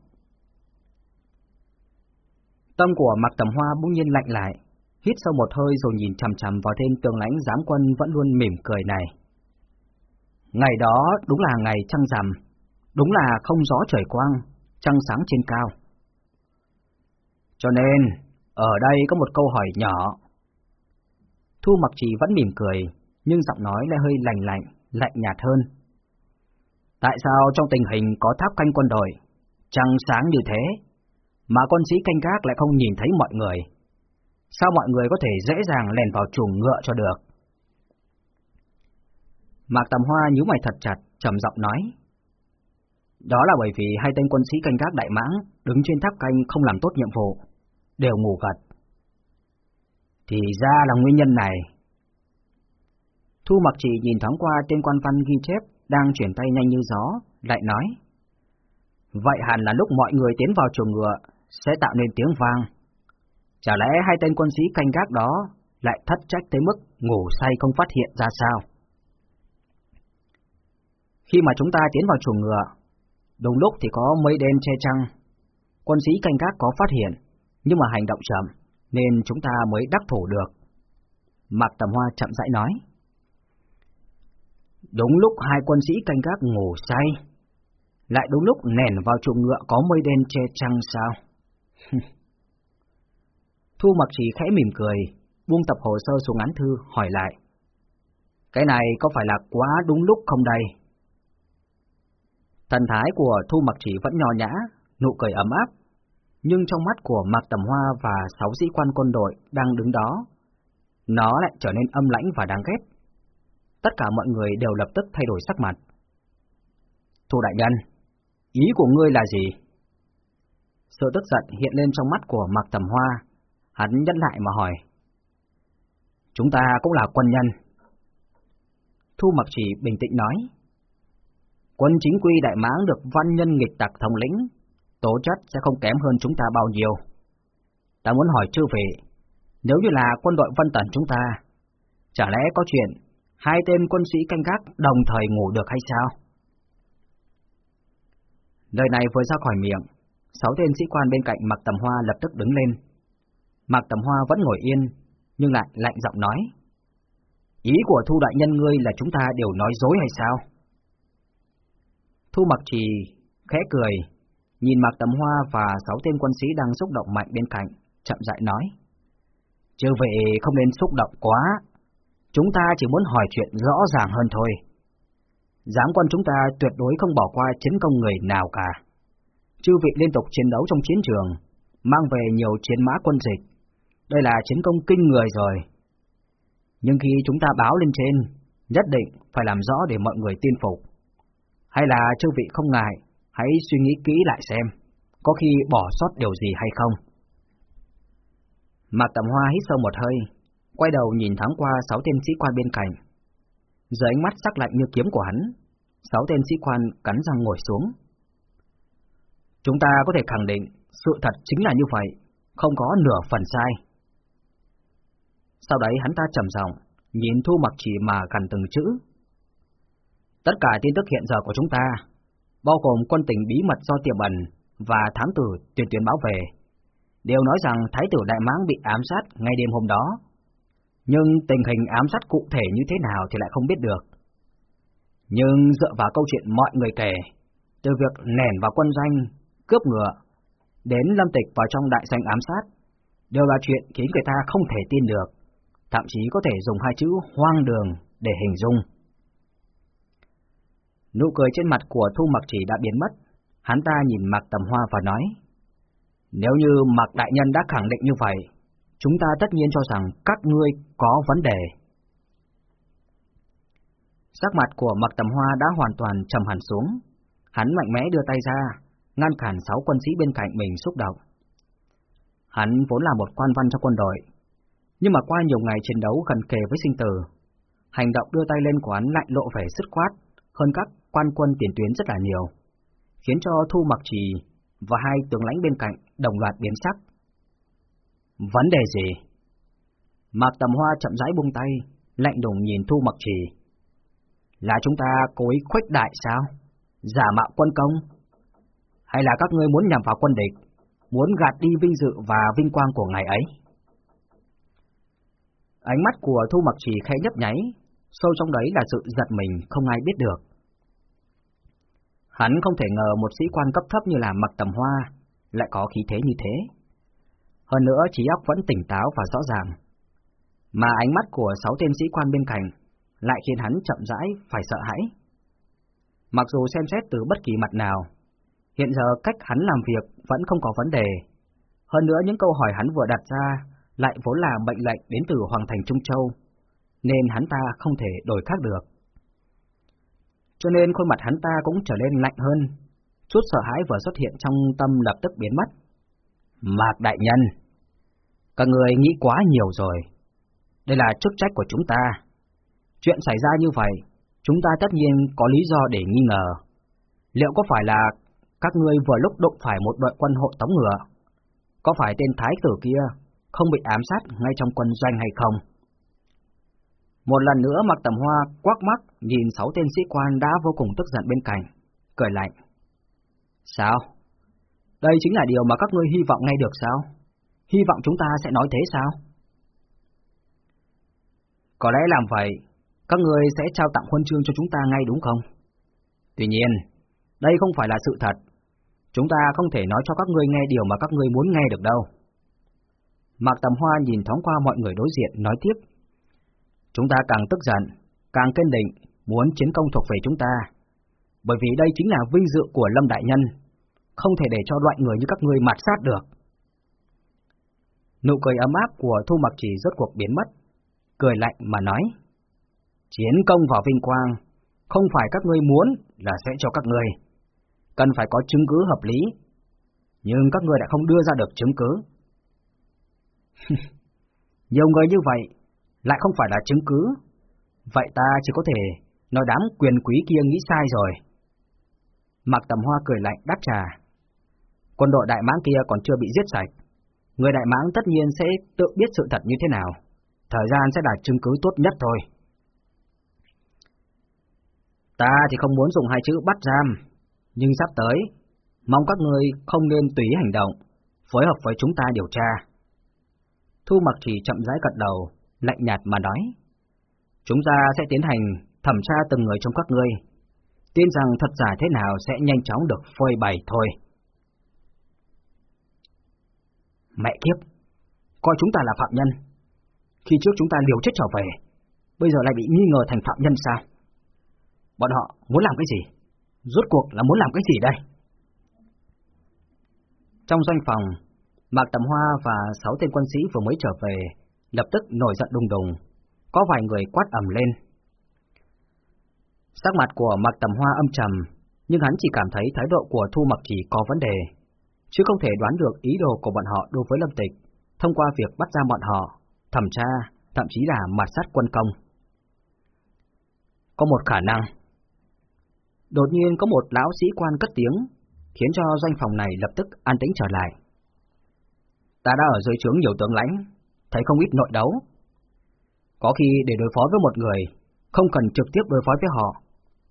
A: Tâm của mặc tầm hoa bỗng nhiên lạnh lại, hít sâu một hơi rồi nhìn chằm chằm vào tên tường lãnh giám quân vẫn luôn mỉm cười này. Ngày đó đúng là ngày trăng rằm, đúng là không gió trời quang, trăng sáng trên cao. Cho nên, ở đây có một câu hỏi nhỏ. Thu mặc trì vẫn mỉm cười, nhưng giọng nói lại hơi lạnh lạnh, lạnh nhạt hơn. Tại sao trong tình hình có tháp canh quân đội, trăng sáng như thế, mà con sĩ canh gác lại không nhìn thấy mọi người? Sao mọi người có thể dễ dàng lèn vào chuồng ngựa cho được? Mạc Tầm Hoa nhíu mày thật chặt, trầm giọng nói. Đó là bởi vì hai tên quân sĩ canh gác đại mãng đứng trên tháp canh không làm tốt nhiệm vụ, đều ngủ gật. Thì ra là nguyên nhân này. Thu mặc chỉ nhìn thoáng qua tên quan văn ghi chép đang chuyển tay nhanh như gió, lại nói. Vậy hẳn là lúc mọi người tiến vào chuồng ngựa sẽ tạo nên tiếng vang. Chả lẽ hai tên quân sĩ canh gác đó lại thất trách tới mức ngủ say không phát hiện ra sao? Khi mà chúng ta tiến vào chuồng ngựa, đúng lúc thì có mây đen che trăng. Quân sĩ canh gác có phát hiện, nhưng mà hành động chậm, nên chúng ta mới đắc thủ được. Mạc Tầm Hoa chậm rãi nói. Đúng lúc hai quân sĩ canh gác ngủ say, lại đúng lúc nền vào chuồng ngựa có mây đen che trăng sao? *laughs* Thu mặc chỉ khẽ mỉm cười, buông tập hồ sơ xuống án thư, hỏi lại. Cái này có phải là quá đúng lúc không đây? Thần thái của Thu Mặc Chỉ vẫn nhỏ nhã, nụ cười ấm áp, nhưng trong mắt của Mạc Tầm Hoa và sáu sĩ quan quân đội đang đứng đó, nó lại trở nên âm lãnh và đáng ghét. Tất cả mọi người đều lập tức thay đổi sắc mặt. Thu đại nhân, ý của ngươi là gì? Sự tức giận hiện lên trong mắt của Mạc Tầm Hoa, hắn nhẫn lại mà hỏi. Chúng ta cũng là quân nhân. Thu Mặc Chỉ bình tĩnh nói. Quân chính quy Đại Mãng được văn nhân nghịch tặc thống lĩnh, tố chất sẽ không kém hơn chúng ta bao nhiêu. Ta muốn hỏi chư vị, nếu như là quân đội Vân Tần chúng ta, chả lẽ có chuyện hai tên quân sĩ canh gác đồng thời ngủ được hay sao? Lời này vừa ra khỏi miệng, sáu tên sĩ quan bên cạnh Mạc Tầm Hoa lập tức đứng lên. Mạc Tầm Hoa vẫn ngồi yên, nhưng lại lạnh giọng nói. Ý của Thu Đại Nhân ngươi là chúng ta đều nói dối hay sao? Thu Mặc Trì khẽ cười, nhìn Mạc Tầm Hoa và sáu tên quân sĩ đang xúc động mạnh bên cạnh, chậm rãi nói. Chứ vậy không nên xúc động quá, chúng ta chỉ muốn hỏi chuyện rõ ràng hơn thôi. Giáng quân chúng ta tuyệt đối không bỏ qua chiến công người nào cả. Chư vị liên tục chiến đấu trong chiến trường, mang về nhiều chiến mã quân dịch. Đây là chiến công kinh người rồi. Nhưng khi chúng ta báo lên trên, nhất định phải làm rõ để mọi người tin phục. Hay là chư vị không ngại, hãy suy nghĩ kỹ lại xem, có khi bỏ sót điều gì hay không. Mạc Tầm Hoa hít sâu một hơi, quay đầu nhìn thoáng qua sáu tên sĩ quan bên cạnh. Dưới ánh mắt sắc lạnh như kiếm của hắn, sáu tên sĩ quan cắn răng ngồi xuống. Chúng ta có thể khẳng định sự thật chính là như vậy, không có nửa phần sai. Sau đấy hắn ta trầm giọng, nhìn Thu Mặc Chỉ mà gần từng chữ. Tất cả tin tức hiện giờ của chúng ta, bao gồm quân tình bí mật do tiềm ẩn và thám tử tuyên tuyên báo về, đều nói rằng Thái tử Đại Mãng bị ám sát ngay đêm hôm đó. Nhưng tình hình ám sát cụ thể như thế nào thì lại không biết được. Nhưng dựa vào câu chuyện mọi người kể, từ việc nền vào quân danh, cướp ngựa, đến lâm tịch vào trong đại sảnh ám sát, đều là chuyện khiến người ta không thể tin được, thậm chí có thể dùng hai chữ hoang đường để hình dung. Nụ cười trên mặt của Thu Mặc Chỉ đã biến mất, hắn ta nhìn Mạc Tầm Hoa và nói, nếu như Mạc Đại Nhân đã khẳng định như vậy, chúng ta tất nhiên cho rằng các ngươi có vấn đề. Sắc mặt của Mạc Tầm Hoa đã hoàn toàn trầm hẳn xuống, hắn mạnh mẽ đưa tay ra, ngăn cản sáu quân sĩ bên cạnh mình xúc động. Hắn vốn là một quan văn trong quân đội, nhưng mà qua nhiều ngày chiến đấu gần kề với sinh tử, hành động đưa tay lên của hắn lại lộ vẻ sức khoát hơn các quan quân tiền tuyến rất là nhiều, khiến cho Thu Mặc Trì và hai tướng lãnh bên cạnh đồng loạt biến sắc. Vấn đề gì? Mạc Tầm Hoa chậm rãi buông tay, lạnh lùng nhìn Thu Mặc Trì. Là chúng ta cố ý khuếch đại sao? Giả mạo quân công? Hay là các ngươi muốn nhằm vào quân địch, muốn gạt đi vinh dự và vinh quang của ngày ấy? Ánh mắt của Thu Mặc Trì khẽ nhấp nháy, sâu trong đấy là sự giật mình không ai biết được. Hắn không thể ngờ một sĩ quan cấp thấp như là Mặc Tầm Hoa lại có khí thế như thế. Hơn nữa trí óc vẫn tỉnh táo và rõ ràng. Mà ánh mắt của sáu tên sĩ quan bên cạnh lại khiến hắn chậm rãi phải sợ hãi. Mặc dù xem xét từ bất kỳ mặt nào, hiện giờ cách hắn làm việc vẫn không có vấn đề. Hơn nữa những câu hỏi hắn vừa đặt ra lại vốn là mệnh lệnh đến từ Hoàng thành Trung Châu, nên hắn ta không thể đổi khác được. Cho nên khuôn mặt hắn ta cũng trở nên lạnh hơn, chút sợ hãi vừa xuất hiện trong tâm lập tức biến mất. Mạc Đại Nhân, các người nghĩ quá nhiều rồi. Đây là chức trách của chúng ta. Chuyện xảy ra như vậy, chúng ta tất nhiên có lý do để nghi ngờ. Liệu có phải là các ngươi vừa lúc đụng phải một đội quân hộ tống ngựa? Có phải tên thái tử kia không bị ám sát ngay trong quân doanh hay không? Một lần nữa mặc tầm hoa quắc mắt nhìn sáu tên sĩ quan đã vô cùng tức giận bên cạnh, cười lạnh. Sao? Đây chính là điều mà các ngươi hy vọng nghe được sao? Hy vọng chúng ta sẽ nói thế sao? Có lẽ làm vậy, các ngươi sẽ trao tặng huân chương cho chúng ta ngay đúng không? Tuy nhiên, đây không phải là sự thật. Chúng ta không thể nói cho các ngươi nghe điều mà các ngươi muốn nghe được đâu. Mạc Tầm Hoa nhìn thoáng qua mọi người đối diện nói tiếp. Chúng ta càng tức giận, càng kiên định, muốn chiến công thuộc về chúng ta. Bởi vì đây chính là vinh dự của Lâm Đại Nhân, không thể để cho loại người như các ngươi mạt sát được. Nụ cười ấm áp của Thu Mặc Chỉ rốt cuộc biến mất, cười lạnh mà nói. Chiến công vào vinh quang, không phải các ngươi muốn là sẽ cho các ngươi. Cần phải có chứng cứ hợp lý, nhưng các người đã không đưa ra được chứng cứ. *laughs* Nhiều người như vậy, lại không phải là chứng cứ. Vậy ta chỉ có thể nói đám quyền quý kia nghĩ sai rồi. Mạc Tầm Hoa cười lạnh đáp trà. Quân đội Đại Mãng kia còn chưa bị giết sạch. Người Đại Mãng tất nhiên sẽ tự biết sự thật như thế nào. Thời gian sẽ là chứng cứ tốt nhất thôi. Ta thì không muốn dùng hai chữ bắt giam, nhưng sắp tới, mong các ngươi không nên tùy hành động, phối hợp với chúng ta điều tra. Thu mặc chỉ chậm rãi gật đầu, lạnh nhạt mà nói. Chúng ta sẽ tiến hành thẩm tra từng người trong các ngươi, tin rằng thật giả thế nào sẽ nhanh chóng được phơi bày thôi. Mẹ kiếp, coi chúng ta là phạm nhân. Khi trước chúng ta liều chết trở về, bây giờ lại bị nghi ngờ thành phạm nhân sao? Bọn họ muốn làm cái gì? Rốt cuộc là muốn làm cái gì đây? Trong doanh phòng, Mạc Tầm Hoa và sáu tên quân sĩ vừa mới trở về, lập tức nổi giận đùng đùng, có vài người quát ầm lên. Sắc mặt của Mạc Tầm Hoa âm trầm, nhưng hắn chỉ cảm thấy thái độ của Thu Mặc Chỉ có vấn đề, chứ không thể đoán được ý đồ của bọn họ đối với Lâm Tịch, thông qua việc bắt ra bọn họ, thẩm tra, thậm chí là mặt sát quân công. Có một khả năng. Đột nhiên có một lão sĩ quan cất tiếng, khiến cho doanh phòng này lập tức an tĩnh trở lại. Ta đã ở dưới trướng nhiều tướng lãnh, thấy không ít nội đấu. Có khi để đối phó với một người, không cần trực tiếp đối phó với họ,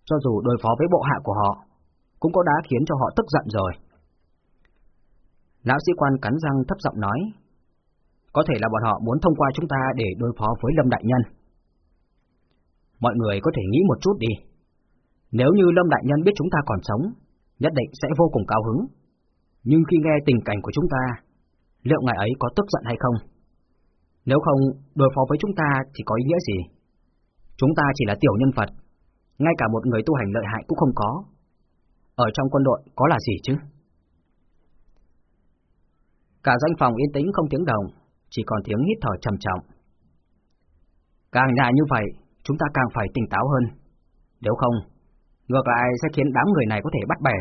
A: cho dù đối phó với bộ hạ của họ, cũng có đã khiến cho họ tức giận rồi. Lão sĩ quan cắn răng thấp giọng nói, có thể là bọn họ muốn thông qua chúng ta để đối phó với Lâm Đại Nhân. Mọi người có thể nghĩ một chút đi. Nếu như Lâm Đại Nhân biết chúng ta còn sống, nhất định sẽ vô cùng cao hứng. Nhưng khi nghe tình cảnh của chúng ta, liệu ngài ấy có tức giận hay không? Nếu không, đối phó với chúng ta thì có ý nghĩa gì? Chúng ta chỉ là tiểu nhân vật, ngay cả một người tu hành lợi hại cũng không có. Ở trong quân đội có là gì chứ? Cả danh phòng yên tĩnh không tiếng động, chỉ còn tiếng hít thở trầm trọng. Càng nhà như vậy, chúng ta càng phải tỉnh táo hơn. Nếu không, ngược lại sẽ khiến đám người này có thể bắt bẻ.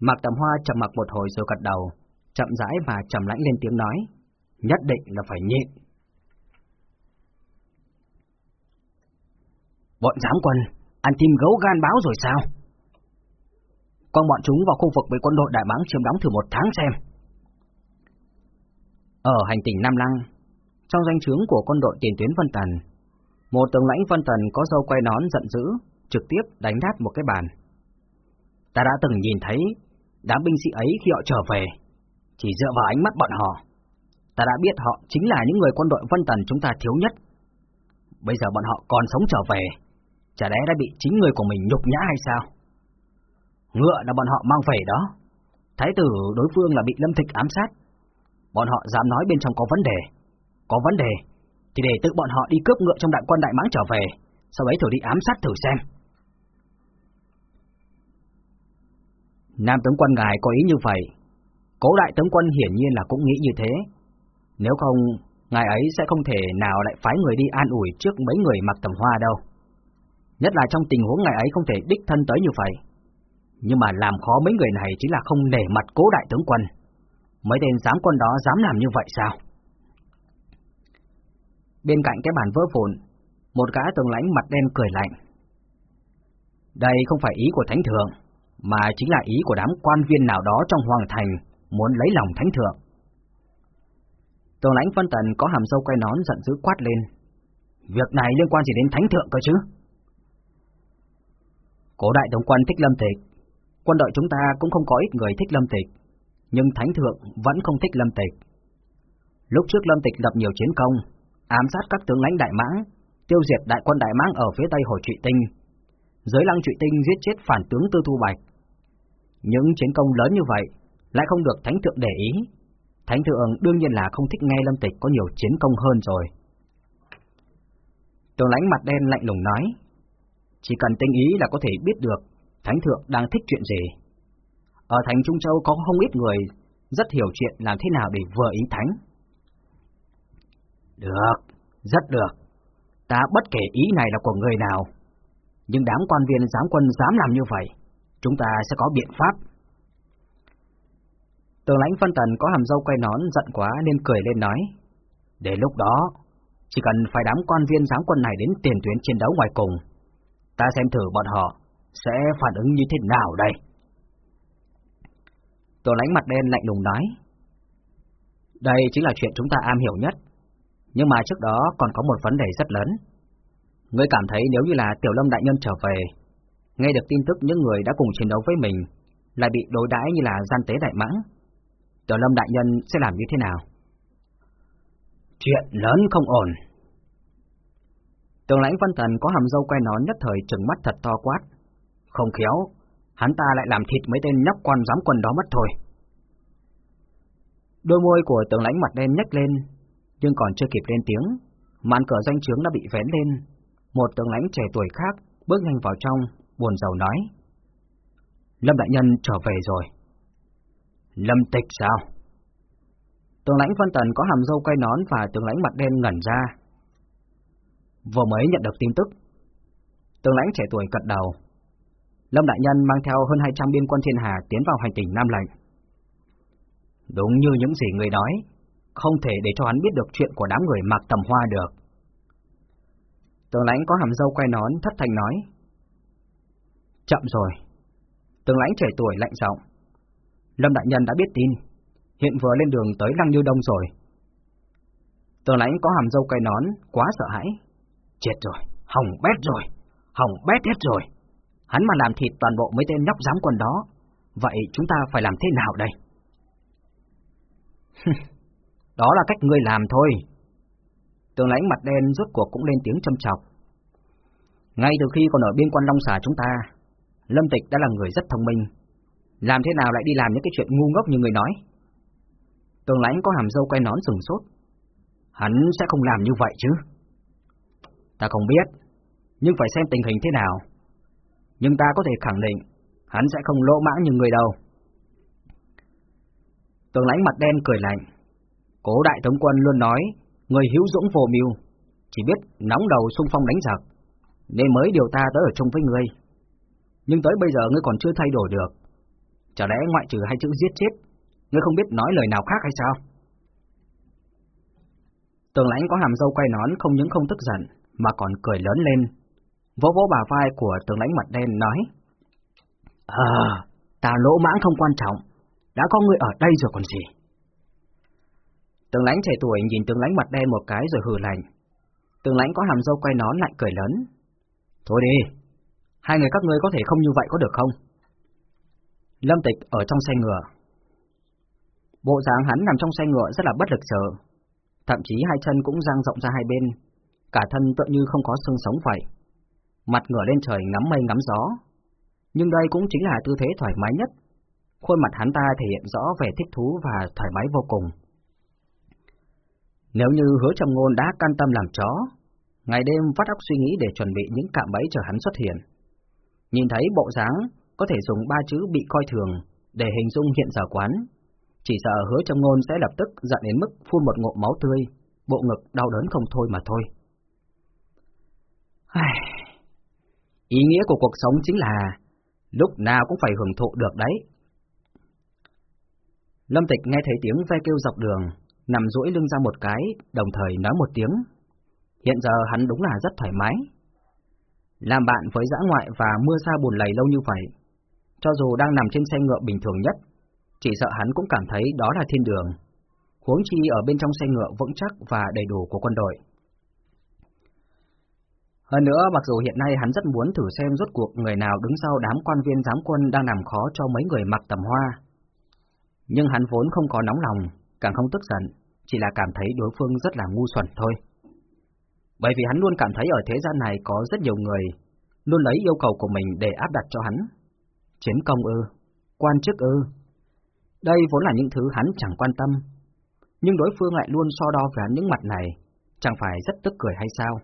A: Mạc Tầm Hoa trầm mặc một hồi rồi gật đầu, chậm rãi và trầm lãnh lên tiếng nói, nhất định là phải nhịn. Bọn giám quân, ăn tim gấu gan báo rồi sao? Con bọn chúng vào khu vực với quân đội Đại Mãng chiếm đóng thử một tháng xem. Ở hành tỉnh Nam Lăng, trong danh chướng của quân đội tiền tuyến Vân Tần, một tướng lãnh Vân Tần có dâu quay nón giận dữ, trực tiếp đánh nát một cái bàn. Ta đã từng nhìn thấy đám binh sĩ ấy khi họ trở về, chỉ dựa vào ánh mắt bọn họ. Ta đã biết họ chính là những người quân đội Vân Tần chúng ta thiếu nhất. Bây giờ bọn họ còn sống trở về, chả lẽ đã bị chính người của mình nhục nhã hay sao? Ngựa là bọn họ mang về đó. Thái tử đối phương là bị lâm thịch ám sát. Bọn họ dám nói bên trong có vấn đề. Có vấn đề, thì để tự bọn họ đi cướp ngựa trong đại quân đại mãng trở về, sau ấy thử đi ám sát thử xem. Nam tướng quân ngài có ý như vậy, cố đại tướng quân hiển nhiên là cũng nghĩ như thế. Nếu không, ngài ấy sẽ không thể nào lại phái người đi an ủi trước mấy người mặc tầm hoa đâu. Nhất là trong tình huống ngài ấy không thể đích thân tới như vậy. Nhưng mà làm khó mấy người này chính là không nể mặt cố đại tướng quân. Mấy tên giám quân đó dám làm như vậy sao? Bên cạnh cái bàn vỡ vụn, một gã tường lãnh mặt đen cười lạnh. Đây không phải ý của thánh thượng, mà chính là ý của đám quan viên nào đó trong hoàng thành muốn lấy lòng thánh thượng. Tường lãnh phân tần có hàm sâu quay nón giận dữ quát lên. Việc này liên quan gì đến thánh thượng cơ chứ? Cổ đại tổng quan thích lâm tịch, quân đội chúng ta cũng không có ít người thích lâm tịch, nhưng thánh thượng vẫn không thích lâm tịch. Lúc trước lâm tịch lập nhiều chiến công, ám sát các tướng lãnh đại mãng, tiêu diệt đại quân đại mãng ở phía tây hồ trụy tinh, dưới lăng trụy tinh giết chết phản tướng Tư Thu Bạch. Những chiến công lớn như vậy lại không được thánh thượng để ý. Thánh thượng đương nhiên là không thích nghe lâm tịch có nhiều chiến công hơn rồi. Tường lãnh mặt đen lạnh lùng nói, chỉ cần tinh ý là có thể biết được thánh thượng đang thích chuyện gì. Ở thành Trung Châu có không ít người rất hiểu chuyện làm thế nào để vừa ý thánh. Được, rất được. Ta bất kể ý này là của người nào, nhưng đám quan viên giám quân dám làm như vậy, chúng ta sẽ có biện pháp. Tường lãnh phân tần có hàm dâu quay nón giận quá nên cười lên nói, để lúc đó, chỉ cần phải đám quan viên giáng quân này đến tiền tuyến chiến đấu ngoài cùng, ta xem thử bọn họ sẽ phản ứng như thế nào đây. Tường lãnh mặt đen lạnh lùng nói. Đây chính là chuyện chúng ta am hiểu nhất, nhưng mà trước đó còn có một vấn đề rất lớn. Ngươi cảm thấy nếu như là Tiểu Lâm Đại Nhân trở về, nghe được tin tức những người đã cùng chiến đấu với mình, lại bị đối đãi như là gian tế đại mãng, Tiểu Lâm Đại Nhân sẽ làm như thế nào? Chuyện lớn không ổn. Tường lãnh văn thần có hàm dâu quay nón nhất thời trừng mắt thật to quát. Không khéo, hắn ta lại làm thịt mấy tên nhóc quan giám quân đó mất thôi. Đôi môi của tướng lãnh mặt đen nhếch lên, nhưng còn chưa kịp lên tiếng, màn cửa danh trướng đã bị vén lên. Một tướng lãnh trẻ tuổi khác bước nhanh vào trong, buồn rầu nói. Lâm đại nhân trở về rồi. Lâm tịch sao? Tướng lãnh Vân Tần có hàm dâu quay nón và tướng lãnh mặt đen ngẩn ra. Vừa mới nhận được tin tức. Tướng lãnh trẻ tuổi cật đầu. Lâm Đại Nhân mang theo hơn 200 biên quân thiên hà tiến vào hành tỉnh Nam Lệnh. Đúng như những gì người nói, không thể để cho hắn biết được chuyện của đám người mặc tầm hoa được. Tướng lãnh có hàm dâu quay nón thất thành nói. Chậm rồi. Tường lãnh trẻ tuổi lạnh giọng. Lâm Đại Nhân đã biết tin, hiện vừa lên đường tới Lăng Như Đông rồi. Tường lãnh có hàm dâu cây nón, quá sợ hãi. Chết rồi, hỏng bét rồi, hỏng bét hết rồi. Hắn mà làm thịt toàn bộ mấy tên nhóc dám quần đó, vậy chúng ta phải làm thế nào đây? đó là cách ngươi làm thôi. Tường lãnh mặt đen rốt cuộc cũng lên tiếng châm chọc. Ngay từ khi còn ở biên quan Long Xà chúng ta, Lâm Tịch đã là người rất thông minh. Làm thế nào lại đi làm những cái chuyện ngu ngốc như người nói? Tường lãnh có hàm dâu quay nón sừng sốt. Hắn sẽ không làm như vậy chứ? Ta không biết, nhưng phải xem tình hình thế nào. Nhưng ta có thể khẳng định, hắn sẽ không lỗ mãng như người đâu. Tường lãnh mặt đen cười lạnh. Cố đại thống quân luôn nói, người hữu dũng vô mưu, chỉ biết nóng đầu xung phong đánh giặc, nên mới điều ta tới ở chung với ngươi. Nhưng tới bây giờ ngươi còn chưa thay đổi được. Chả lẽ ngoại trừ hai chữ giết chết, ngươi không biết nói lời nào khác hay sao? Tường lãnh có hàm dâu quay nón không những không tức giận, mà còn cười lớn lên. Vỗ vỗ bà vai của Tường lãnh mặt đen nói. À, ta lỗ mãng không quan trọng, đã có người ở đây rồi còn gì. Tường lãnh trẻ tuổi nhìn Tường lãnh mặt đen một cái rồi hừ lạnh. Tường lãnh có hàm dâu quay nón lại cười lớn. Thôi đi, hai người các ngươi có thể không như vậy có được không? Lâm Tịch ở trong xe ngựa. Bộ dáng hắn nằm trong xe ngựa rất là bất lực sợ, thậm chí hai chân cũng dang rộng ra hai bên, cả thân tựa như không có xương sống vậy. Mặt ngửa lên trời ngắm mây ngắm gió. Nhưng đây cũng chính là tư thế thoải mái nhất. Khuôn mặt hắn ta thể hiện rõ vẻ thích thú và thoải mái vô cùng. Nếu như hứa trầm ngôn đã can tâm làm chó, ngày đêm vắt óc suy nghĩ để chuẩn bị những cạm bẫy chờ hắn xuất hiện. Nhìn thấy bộ dáng, có thể dùng ba chữ bị coi thường để hình dung hiện giờ quán. Chỉ sợ hứa trong ngôn sẽ lập tức giận đến mức phun một ngụm máu tươi, bộ ngực đau đớn không thôi mà thôi. Ý nghĩa của cuộc sống chính là lúc nào cũng phải hưởng thụ được đấy. Lâm Tịch nghe thấy tiếng ve kêu dọc đường, nằm duỗi lưng ra một cái, đồng thời nói một tiếng. Hiện giờ hắn đúng là rất thoải mái. Làm bạn với dã ngoại và mưa xa buồn lầy lâu như vậy, cho dù đang nằm trên xe ngựa bình thường nhất, chỉ sợ hắn cũng cảm thấy đó là thiên đường. Huống chi ở bên trong xe ngựa vững chắc và đầy đủ của quân đội. Hơn nữa, mặc dù hiện nay hắn rất muốn thử xem rốt cuộc người nào đứng sau đám quan viên giám quân đang làm khó cho mấy người mặc tầm hoa. Nhưng hắn vốn không có nóng lòng, càng không tức giận, chỉ là cảm thấy đối phương rất là ngu xuẩn thôi. Bởi vì hắn luôn cảm thấy ở thế gian này có rất nhiều người luôn lấy yêu cầu của mình để áp đặt cho hắn. Chiến công ư, quan chức ư. Đây vốn là những thứ hắn chẳng quan tâm, nhưng đối phương lại luôn so đo với hắn những mặt này, chẳng phải rất tức cười hay sao?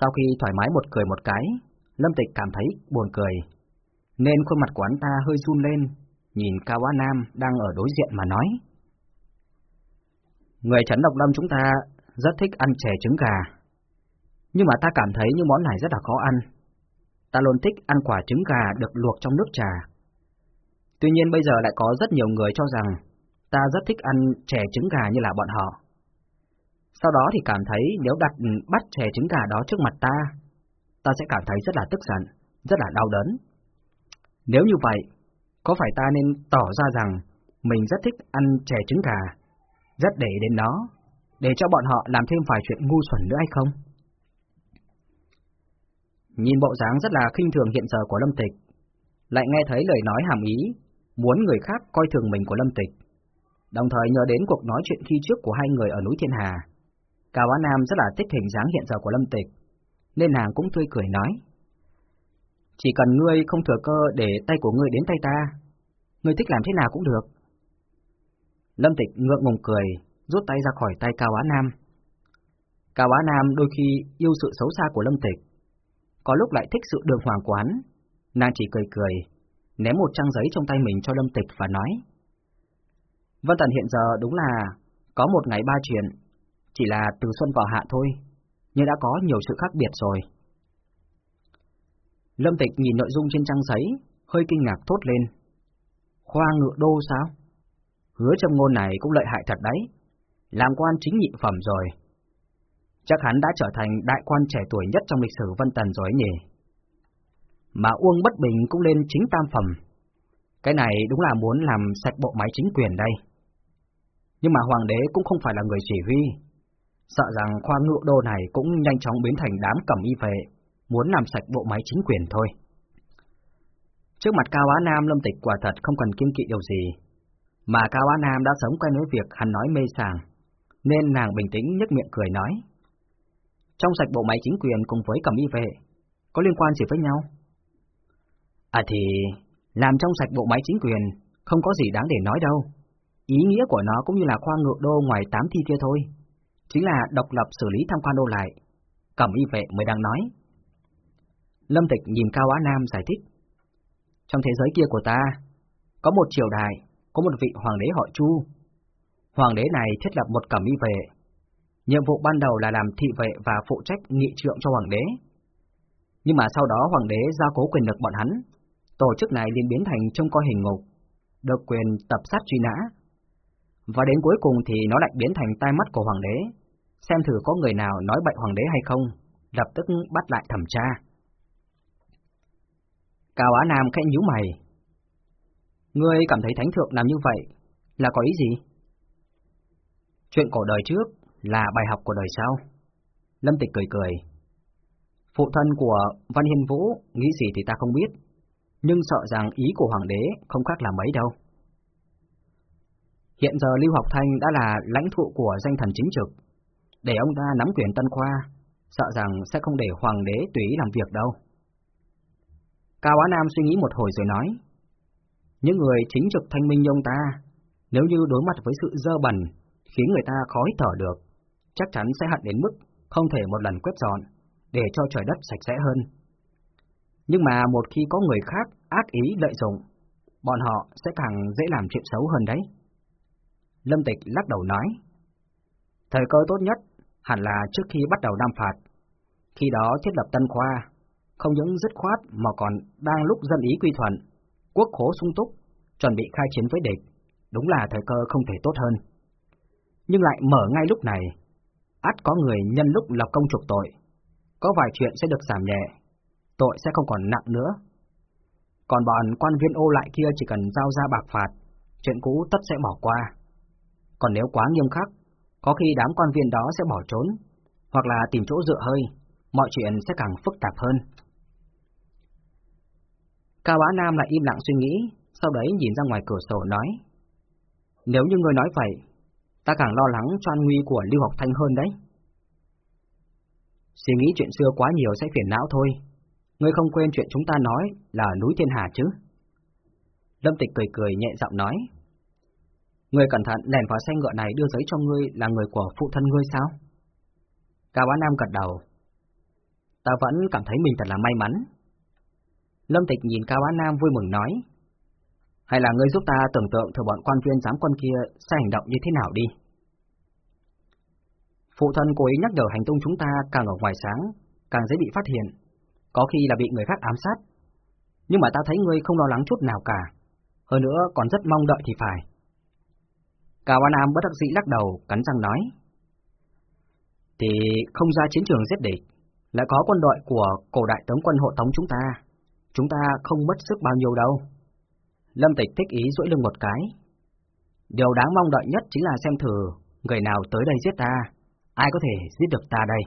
A: Sau khi thoải mái một cười một cái, Lâm Tịch cảm thấy buồn cười, nên khuôn mặt của hắn ta hơi run lên, nhìn Cao Á Nam đang ở đối diện mà nói. Người chấn Độc Lâm chúng ta rất thích ăn chè trứng gà, nhưng mà ta cảm thấy những món này rất là khó ăn. Ta luôn thích ăn quả trứng gà được luộc trong nước trà. Tuy nhiên bây giờ lại có rất nhiều người cho rằng ta rất thích ăn chè trứng gà như là bọn họ. Sau đó thì cảm thấy nếu đặt ừ, bắt chè trứng gà đó trước mặt ta, ta sẽ cảm thấy rất là tức giận, rất là đau đớn. Nếu như vậy, có phải ta nên tỏ ra rằng mình rất thích ăn chè trứng gà, rất để đến nó, để cho bọn họ làm thêm vài chuyện ngu xuẩn nữa hay không? Nhìn bộ dáng rất là khinh thường hiện giờ của Lâm Tịch, lại nghe thấy lời nói hàm ý, muốn người khác coi thường mình của Lâm Tịch, đồng thời nhớ đến cuộc nói chuyện khi trước của hai người ở núi Thiên Hà. Cao Á Nam rất là thích hình dáng hiện giờ của Lâm Tịch, nên nàng cũng tươi cười nói. Chỉ cần ngươi không thừa cơ để tay của ngươi đến tay ta, ngươi thích làm thế nào cũng được. Lâm Tịch ngượng ngùng cười, rút tay ra khỏi tay Cao Á Nam. Cao Á Nam đôi khi yêu sự xấu xa của Lâm Tịch, có lúc lại thích sự đường hoàng quán. Nàng chỉ cười cười, ném một trang giấy trong tay mình cho Lâm Tịch và nói. Vân Tần hiện giờ đúng là có một ngày ba chuyện, chỉ là từ xuân vào hạ thôi, nhưng đã có nhiều sự khác biệt rồi. Lâm Tịch nhìn nội dung trên trang giấy, hơi kinh ngạc thốt lên. Khoa ngựa đô sao? Hứa trong ngôn này cũng lợi hại thật đấy, làm quan chính nhị phẩm rồi. Chắc hắn đã trở thành đại quan trẻ tuổi nhất trong lịch sử Vân Tần rồi nhỉ. Mà Uông Bất Bình cũng lên chính tam phẩm. Cái này đúng là muốn làm sạch bộ máy chính quyền đây. Nhưng mà Hoàng đế cũng không phải là người chỉ huy. Sợ rằng khoa ngựa đô này cũng nhanh chóng biến thành đám cầm y vệ, muốn làm sạch bộ máy chính quyền thôi. Trước mặt Cao Á Nam Lâm Tịch quả thật không cần kiên kỵ điều gì, mà Cao Á Nam đã sống quen với việc hắn nói mê sàng nên nàng bình tĩnh nhếch miệng cười nói. Trong sạch bộ máy chính quyền cùng với cầm y vệ, có liên quan gì với nhau? À thì, làm trong sạch bộ máy chính quyền không có gì đáng để nói đâu. Ý nghĩa của nó cũng như là khoa ngược đô ngoài tám thi kia thôi. Chính là độc lập xử lý tham quan đô lại. Cẩm y vệ mới đang nói. Lâm Tịch nhìn Cao Á Nam giải thích. Trong thế giới kia của ta, có một triều đại, có một vị hoàng đế họ Chu. Hoàng đế này thiết lập một cẩm y vệ. Nhiệm vụ ban đầu là làm thị vệ và phụ trách nghị trượng cho hoàng đế. Nhưng mà sau đó hoàng đế giao cố quyền lực bọn hắn, tổ chức này liền biến thành trông coi hình ngục, được quyền tập sát truy nã. Và đến cuối cùng thì nó lại biến thành tai mắt của hoàng đế, xem thử có người nào nói bậy hoàng đế hay không, lập tức bắt lại thẩm tra. Cao Á Nam khẽ nhíu mày. Ngươi cảm thấy thánh thượng làm như vậy là có ý gì? Chuyện cổ đời trước là bài học của đời sau. Lâm Tịch cười cười. Phụ thân của Văn Hiên Vũ nghĩ gì thì ta không biết, nhưng sợ rằng ý của hoàng đế không khác là mấy đâu. Hiện giờ Lưu Học Thanh đã là lãnh thụ của danh thần chính trực, để ông ta nắm quyền tân khoa, sợ rằng sẽ không để hoàng đế tùy làm việc đâu. Cao Á Nam suy nghĩ một hồi rồi nói, những người chính trực thanh minh như ông ta, nếu như đối mặt với sự dơ bẩn, khiến người ta khó hít thở được, chắc chắn sẽ hạn đến mức không thể một lần quét dọn, để cho trời đất sạch sẽ hơn. Nhưng mà một khi có người khác ác ý lợi dụng, bọn họ sẽ càng dễ làm chuyện xấu hơn đấy. Lâm Tịch lắc đầu nói, thời cơ tốt nhất hẳn là trước khi bắt đầu nam phạt, khi đó thiết lập tân khoa, không những dứt khoát mà còn đang lúc dân ý quy thuận, quốc khố sung túc, chuẩn bị khai chiến với địch, đúng là thời cơ không thể tốt hơn. Nhưng lại mở ngay lúc này, át có người nhân lúc lập công trục tội, có vài chuyện sẽ được giảm nhẹ, tội sẽ không còn nặng nữa. Còn bọn quan viên ô lại kia chỉ cần giao ra bạc phạt, chuyện cũ tất sẽ bỏ qua. Còn nếu quá nghiêm khắc, có khi đám quan viên đó sẽ bỏ trốn, hoặc là tìm chỗ dựa hơi, mọi chuyện sẽ càng phức tạp hơn. Cao Bá Nam lại im lặng suy nghĩ, sau đấy nhìn ra ngoài cửa sổ nói. Nếu như người nói vậy, ta càng lo lắng cho an nguy của Lưu Học Thanh hơn đấy. Suy nghĩ chuyện xưa quá nhiều sẽ phiền não thôi. Ngươi không quên chuyện chúng ta nói là núi thiên hà chứ? Lâm Tịch cười cười nhẹ giọng nói. Ngươi cẩn thận lèn vào xe ngựa này đưa giấy cho ngươi là người của phụ thân ngươi sao? Cao Bá Nam gật đầu. Ta vẫn cảm thấy mình thật là may mắn. Lâm Tịch nhìn Cao Á Nam vui mừng nói. Hay là ngươi giúp ta tưởng tượng thử bọn quan viên giám quân kia sẽ hành động như thế nào đi? Phụ thân cố ý nhắc nhở hành tung chúng ta càng ở ngoài sáng, càng dễ bị phát hiện, có khi là bị người khác ám sát. Nhưng mà ta thấy ngươi không lo lắng chút nào cả, hơn nữa còn rất mong đợi thì phải. Cao Hoa Nam bất đắc dĩ lắc đầu, cắn răng nói. Thì không ra chiến trường giết địch, lại có quân đội của cổ đại tống quân hộ tống chúng ta. Chúng ta không mất sức bao nhiêu đâu. Lâm Tịch thích ý duỗi lưng một cái. Điều đáng mong đợi nhất chính là xem thử người nào tới đây giết ta, ai có thể giết được ta đây.